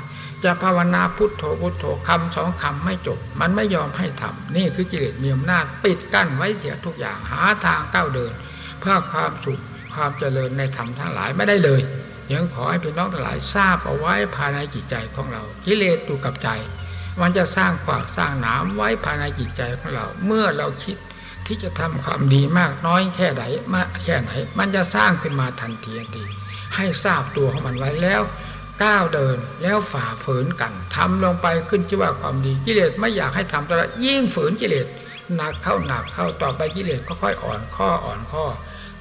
จะภาวนาพุทโธพุทโธคำสองคำไม่จบ มันไม่ยอมให้ทำนี่คือกิเลสมีอำนาจปิดกั้นไว้เสียทุกอย่างหาทางก้าวเดิน เพื่อความสุขความเจริญในธรรมทั้งหลายไม่ได้เลยยังขอให้พี่น้องทั้งหลายทราบเอาไว้ภายในจิตใจของเรา กิเลสอยู่กับใจ มันจะสร้างขวากสร้างหนามไว้ภายในจิตใจของเรา เมื่อเราคิดที่จะทำความดีมากน้อยแค่ไหนมากแค่ไหน มันจะสร้างขึ้นมาทันทีทันทีให้ทราบตัวของมันไว้แล้ว ก้าวเดินแล้วฝ่าฝืนกันทำลงไปขึ้นชื่อว่าความดีกิเลสไม่อยากให้ทำแต่ละยิ่งฝืนกิเลสหนักเข้าหนักเข้าต่อไปกิเลสก็ค่อยอ่อนข้ออ่อนข้อ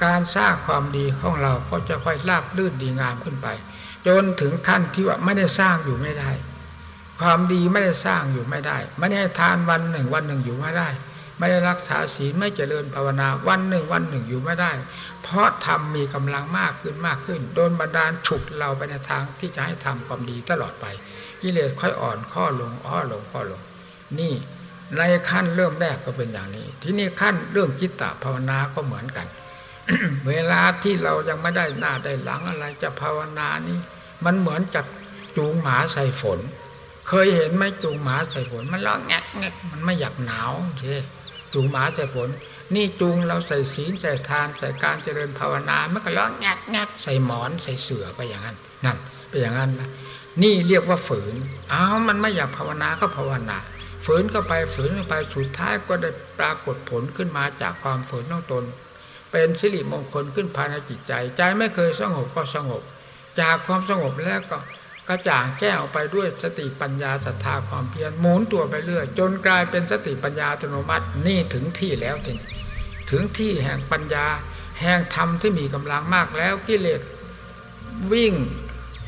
การสร้างความดีของเราก็จะค่อยราบลื่นดีงามขึ้นไป จนถึงขั้นที่ว่าไม่ได้สร้างอยู่ไม่ได้ ความดีไม่ได้สร้างอยู่ไม่ได้ ไม่ได้ทานวันหนึ่งวันหนึ่งอยู่ไม่ได้ ไม่ได้รักษาศีลไม่เจริญภาวนาวันหนึ่งวันหนึ่งอยู่ไม่ได้ เพราะทำมีกำลังมากขึ้นมากขึ้น โดนบันดาลฉุกเราไปในทางที่จะให้ทำความดีตลอดไปกิเลสค่อยอ่อนข้อลงอ้อลงข้อลง นี่ในขั้นเริ่มแรกก็เป็นอย่างนี้ ที่นี่ขั้นเรื่องจิตตภาวนาก็เหมือนกัน เวลาที่เรายังไม่ได้หน้าได้หลังอะไรจะภาวนานี้ มันเหมือนกับจูงหมาใส่ฝน เคยเห็นไหมจูงหมาใส่ฝน มันร้องแงกแงกมันไม่อยากหนาวใช่จูงหมาใส่ฝน นี่จูงเราใส่ศีลใส่ทาน ใส่การเจริญภาวนามันก็ร้องแงกแงกใส่หมอนใส่เสื่อไปอย่างนั้นนั่นไปอย่างนั้นนะนี่เรียกว่าฝืนอ้าวมันไม่อยากภาวนาก็ภาวนา ฝืนก็ไปฝืนก็ไปสุดท้ายก็ได้ปรากฏผลขึ้นมาจากความฝืนของตน เป็นสิริมงคลขึ้นภายในจิตใจ ใจไม่เคยสงบก็สงบ จากความสงบแล้วก็กระจ่างแก้วไปด้วยสติปัญญาศรัทธาความเพียรหมุนตัวไปเรื่อยจนกลายเป็นสติปัญญาอัตโนมัตินี่ถึงที่แล้วทีนี้ ถึงที่แห่งปัญญา แห่งธรรมที่มีกำลังมากแล้วกิเลสวิ่ง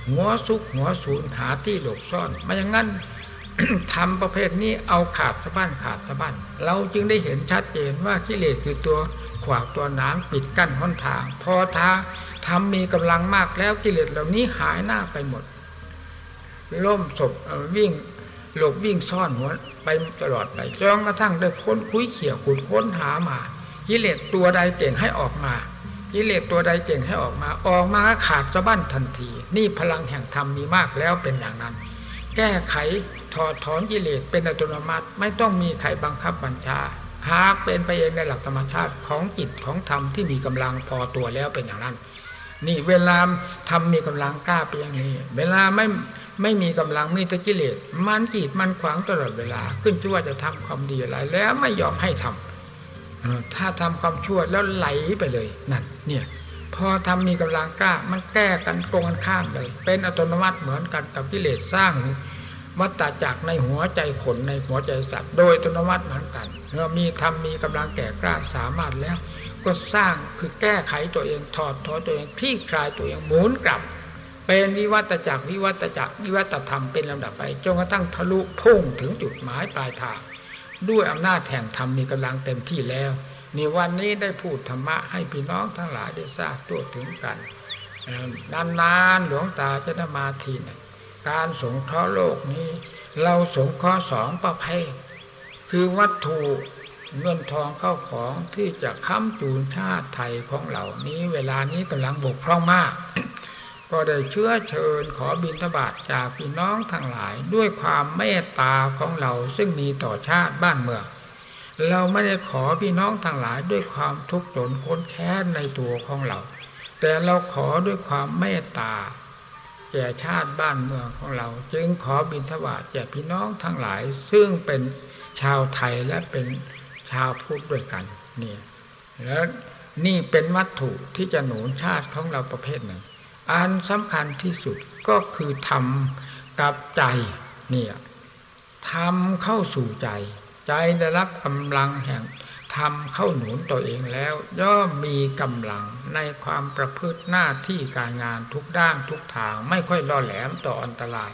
หัวซุกหัวศูนย์หาที่หลบซ่อนไม่อย่างนั้นทำประเภทนี้เอาขาดสะบั้นขาดสะบั้นเราจึงได้เห็นชัดเจนว่ากิเลสคือตัวขวากตัวหนามปิดกั้นหนทาง พอทาทำมีกำลังมากแล้วกิเลสเหล่านี้หายหน้าไปหมด ล่มศพวิ่งหลบวิ่งซ่อนหัวไปตลอดไปจนกระทั่งได้ค้นคุยเขี่ยขุดค้นหามา กิเลสตัวใดเก่งให้ออกมากิเลสตัวใดเก่งให้ออกมา ออกมาขาดสะบั้นทันที นี่พลังแห่งธรรมมีมากแล้วเป็นอย่างนั้น แก้ไขถอดถอนกิเลสเป็นอัตโนมัติไม่ต้องมีใครบังคับบัญชาหากเป็นไปเองในหลักธรรมชาติของจิตของธรรมที่มีกำลังพอตัวแล้วเป็นอย่างนั้น นี่เวลาทำมีกำลังกล้าไปอย่างนี้ เวลาไม่ไม่มีกำลังมีแต่กิเลสมันกีดมันขวางตลอดเวลา ขึ้นชื่อว่าจะทำความดีอะไรแล้วไม่ยอมให้ทำ ถ้าทำความชั่วแล้วไหลไปเลยนั่นเนี่ยพอทำมีกำลังกล้า มันแก้กันตรงกันข้ามเลย เป็นอัตโนมัติเหมือนกันกับกิเลสสร้างวัตจักในหัวใจขนในหัวใจสัตว์ โดยอัตโนมัติเหมือนกันเมื่อมีทำมีกำลังแก่กล้าสามารถแล้ว ก็สร้างคือแก้ไขตัวเองถอดถอนตัวเองคลี่คลายตัวเองหมุนกลับ เป็นวิวัตจักรวิวัตจักรวิวัตธรรมเป็นลำดับไปจนกระทั่งทะลุพุ่งถึงจุดหมายปลายทาง ด้วยอำนาจแห่งธรรมมีกำลังเต็มที่แล้วนี่วันนี้ได้พูดธรรมะให้พี่น้องทั้งหลายได้ทราบตัวถึงกันนานๆหลวงตาจะได้มาทีนึงการสงเคราะห์โลกนี้ เราสงเคราะห์สองประเภท คือวัตถุเงินทองเข้าของที่จะค้ำจูนชาติไทยของเหล่านี้ เวลานี้กำลังบกพร่องมาก ก็ได้เชื้อเชิญขอบิณฑบาตจากพี่น้องทั้งหลาย ด้วยความเมตตาของเราซึ่งมีต่อชาติบ้านเมืองเราไม่ได้ขอพี่น้องทั้งหลายด้วยความทุกข์ทนค้นแค้นในตัวของเรา แต่เราขอด้วยความเมตตาแก่ชาติบ้านเมืองของเรา จึงขอบิณฑบาตแก่พี่น้องทั้งหลาย ซึ่งเป็นชาวไทยและเป็นชาวพุทธด้วยกันนี่แล้วนี่เป็นวัตถุที่จะหนุนชาติของเราประเภทหนึ่ง อันสำคัญที่สุดก็คือทำกับใจเนี่ยทำเข้าสู่ใจ ใจได้รับกำลังแห่งทำเข้าหนุนตัวเองแล้ว ย่อมมีกำลังในความประพฤติหน้าที่การงานทุกด้านทุกทาง ไม่ค่อยล่อแหลมต่ออันตราย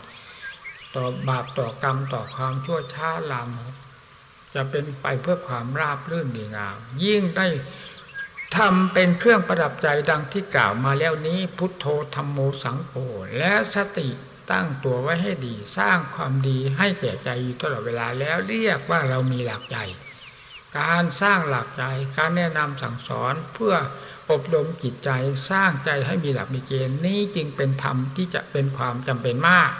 ต่อบาปต่อกรรมต่อความชั่วช้าลามจะเป็นไปเพื่อความราบรื่นดีงามยิ่งได้ ทำเป็นเครื่องประดับใจดังที่กล่าวมาแล้วนี้พุทโธธรรมโมสังโฆและสติตั้งตัวไว้ให้ดี สร้างความดีให้แก่ใจอยู่ตลอดเวลาแล้วเรียกว่าเรามีหลักใจ การสร้างหลักใจการแนะนำสั่งสอนเพื่ออบรมจิตใจสร้างใจให้มีหลักมีเกณฑ์นี้จึงเป็นธรรมที่จะเป็นความจำเป็นมาก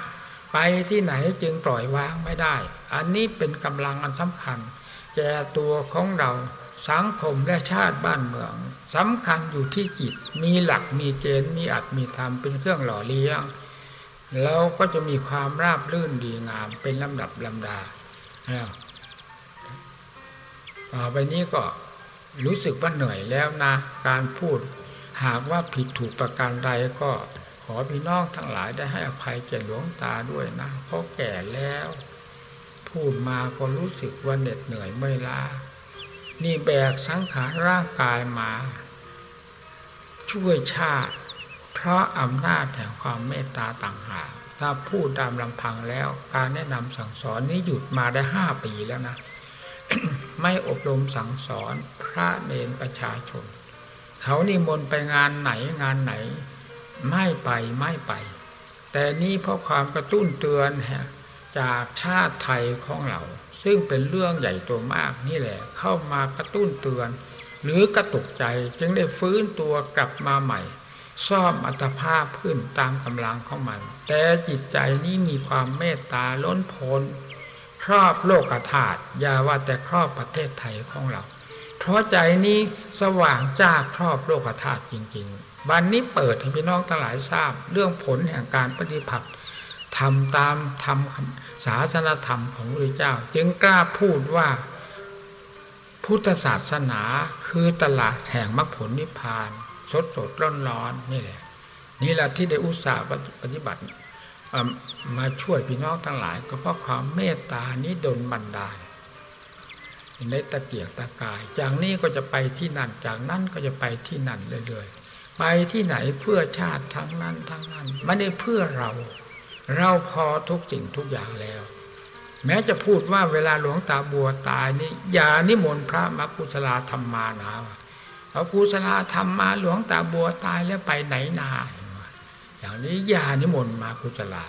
ไปที่ไหนจึงปล่อยวางไม่ได้ อันนี้เป็นกำลังอันสำคัญแก่ตัวของเรา สังคมและชาติบ้านเมืองสำคัญอยู่ที่จิตมีหลักมีเกณฑ์มีอัตมีธรรมเป็นเครื่องหล่อเลี้ยงเราก็จะมีความราบรื่นดีงามเป็นลำดับลำดาต่อไปนี้ก็รู้สึกว่าเหนื่อยแล้วนะ การพูดหากว่าผิดถูกประการใดก็ขอพี่น้องทั้งหลายได้ให้อภัยแก่หลวงตาด้วยนะเพราะแก่แล้ว พูดมาก็รู้สึกว่าเหน็ดเหนื่อยไม่ล้า นี่แบกสังขารร่างกายมา ช่วยชาติ เพราะอำนาจแห่งความเมตตาต่างหากถ้าพูดตามลำพังแล้ว การแนะนำสั่งสอนนี้หยุดมาได้ห้าปีแล้วนะ ไม่อบรมสั่งสอนพระเนรประชาชน เขานิมนต์ไปงานไหนงานไหน ไม่ไปไม่ไป แต่นี่เพราะความกระตุ้นเตือนจากชาติไทยของเรา ซึ่งเป็นเรื่องใหญ่ตัวมากนี่แหละ เข้ามากระตุ้นเตือน หรือกระตุกใจจึงได้ฟื้นตัวกลับมาใหม่ ซ่อมอัตภาพขึ้นตามกำลังของมัน แต่จิตใจนี้มีความเมตตาล้นพ้นครอบโลกธาตุอย่าว่าแต่ครอบประเทศไทยของเรา เพราะใจนี้สว่างจ้าครอบโลกธาตุจริง ๆ บันนี้เปิดให้พี่น้องทั้งหลายทราบ เรื่องผลแห่งการปฏิบัติทำตามทำ ศาสนธรรมของพระเจ้า จึงกล้าพูดว่าพุทธศาสนาคือตลาดแห่งมรรคผลนิพพาน สดสดร้อนร้อนนี่แหละ นี่แหละที่ได้อุตส่าห์ปฏิบัติมาช่วยพี่น้องทั้งหลาย ก็เพราะความเมตตานี้ดนบันดาลในตะเกียกตะกาย จากนี้ก็จะไปที่นั่น จากนั้นก็จะไปที่นั่นเรื่อยๆ ไปที่ไหนเพื่อชาติทั้งนั้นทั้งนั้น ไม่ได้เพื่อเรา เราพอทุกสิ่งทุกอย่างแล้ว แม้จะพูดว่าเวลาหลวงตาบัวตายนี่อย่านิมนต์พระมากุศลาธรรมมานาเอากุศลาธรรมมาหลวงตาบัวตายแล้วไปไหนนาอย่างนี้อย่านิมนต์มากุศลา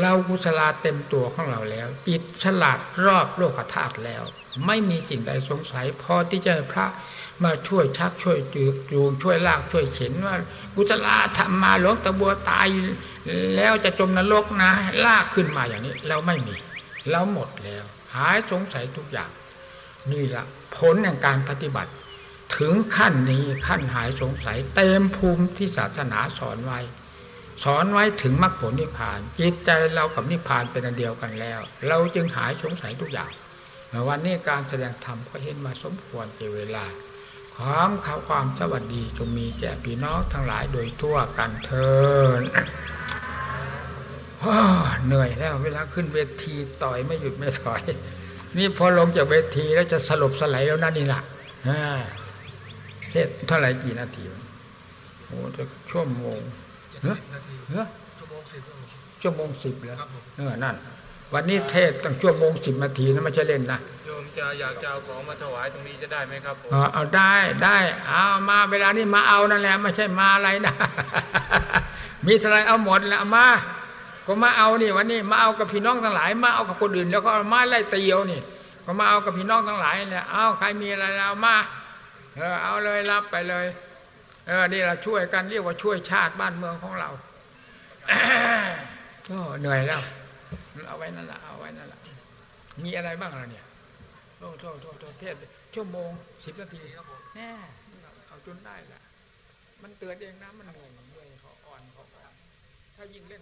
เรากุศลาเต็มตัวของเราแล้วจิตฉลาดรอบโลกธาตุแล้ว ไม่มีสิ่งใดสงสัยพอที่จะให้พระ มาช่วยชักช่วยจูจูงช่วยลากช่วยเข็นว่ากุศลาทำมาหลวงตะบัวตาย แล้วจะจมนรกนะ ลากขึ้นมาอย่างนี้ เราไม่มีเราหมดแล้ว หายสงสัยทุกอย่าง นี่ละผลแห่งการปฏิบัติ ถึงขั้นนี้ขั้นหายสงสัย เต็มภูมิที่ศาสนาสอนไว้ สอนไว้ถึงมรรคผลนิพพาน จิตใจเรากับนิพพานเป็นอันเดียวกันแล้ว เราจึงหายสงสัยทุกอย่างวันนี้การแสดงธรรมก็เห็นมาสมควรเจเวลา ความข่าวความสวัสดีจงมีแก่พี่น้องทั้งหลายโดยทั่วกันเทินเหนื่อยแล้วเวลาขึ้นเวทีต่อยไม่หยุดไม่ถอย นี่พอลงจากเวทีแล้วจะสลบสลายแล้วนั่นนี่นะอ่าเทศเท่าไหร่กี่นาทีโอ้จะชั่วโมงเฮ้ยเฮ้ยชั่วโมงสิบชั่วโมงสิบแล้วเออนั่น วันนี้เทศตั้งชั่วโมงสิบนาทีนะไม่ใช่เล่นนะโยมจะอยากจะเอาของมาถวายตรงนี้จะได้ไหมครับผมเอาเอาได้ได้เอามาเวลานี้มาเอานั่นแหละไม่ใช่มาอะไรนะ มีอะไรเอาหมดแล้วเอามา ก็มาเอานี่วันนี้มาเอากับพี่น้องทั้งหลาย มาเอากับคนอื่น แล้วก็เอามาไล่ตีเอานี่ ก็มาเอากับพี่น้องทั้งหลายเนี่ยเอาใครมีอะไรเอามาเออเอาเลยรับไปเลย เออนี่เราช่วยกันเรียกว่าช่วยชาติบ้านเมืองของเราก็เหนื่อยแล้ว เอาไว้นั่นแหละเอาไว้นั่นแหละมีอะไรบ้างล่ะเนี่ยโทษโทษโทษโทษเทศชั่วโมงสิบนาทีครับผมแน่เอาจนได้แหละมันเตือนเองนะมันเหนื่อยเหนื่อยขออ่อนขออ่อนถ้ายิ่งเล่น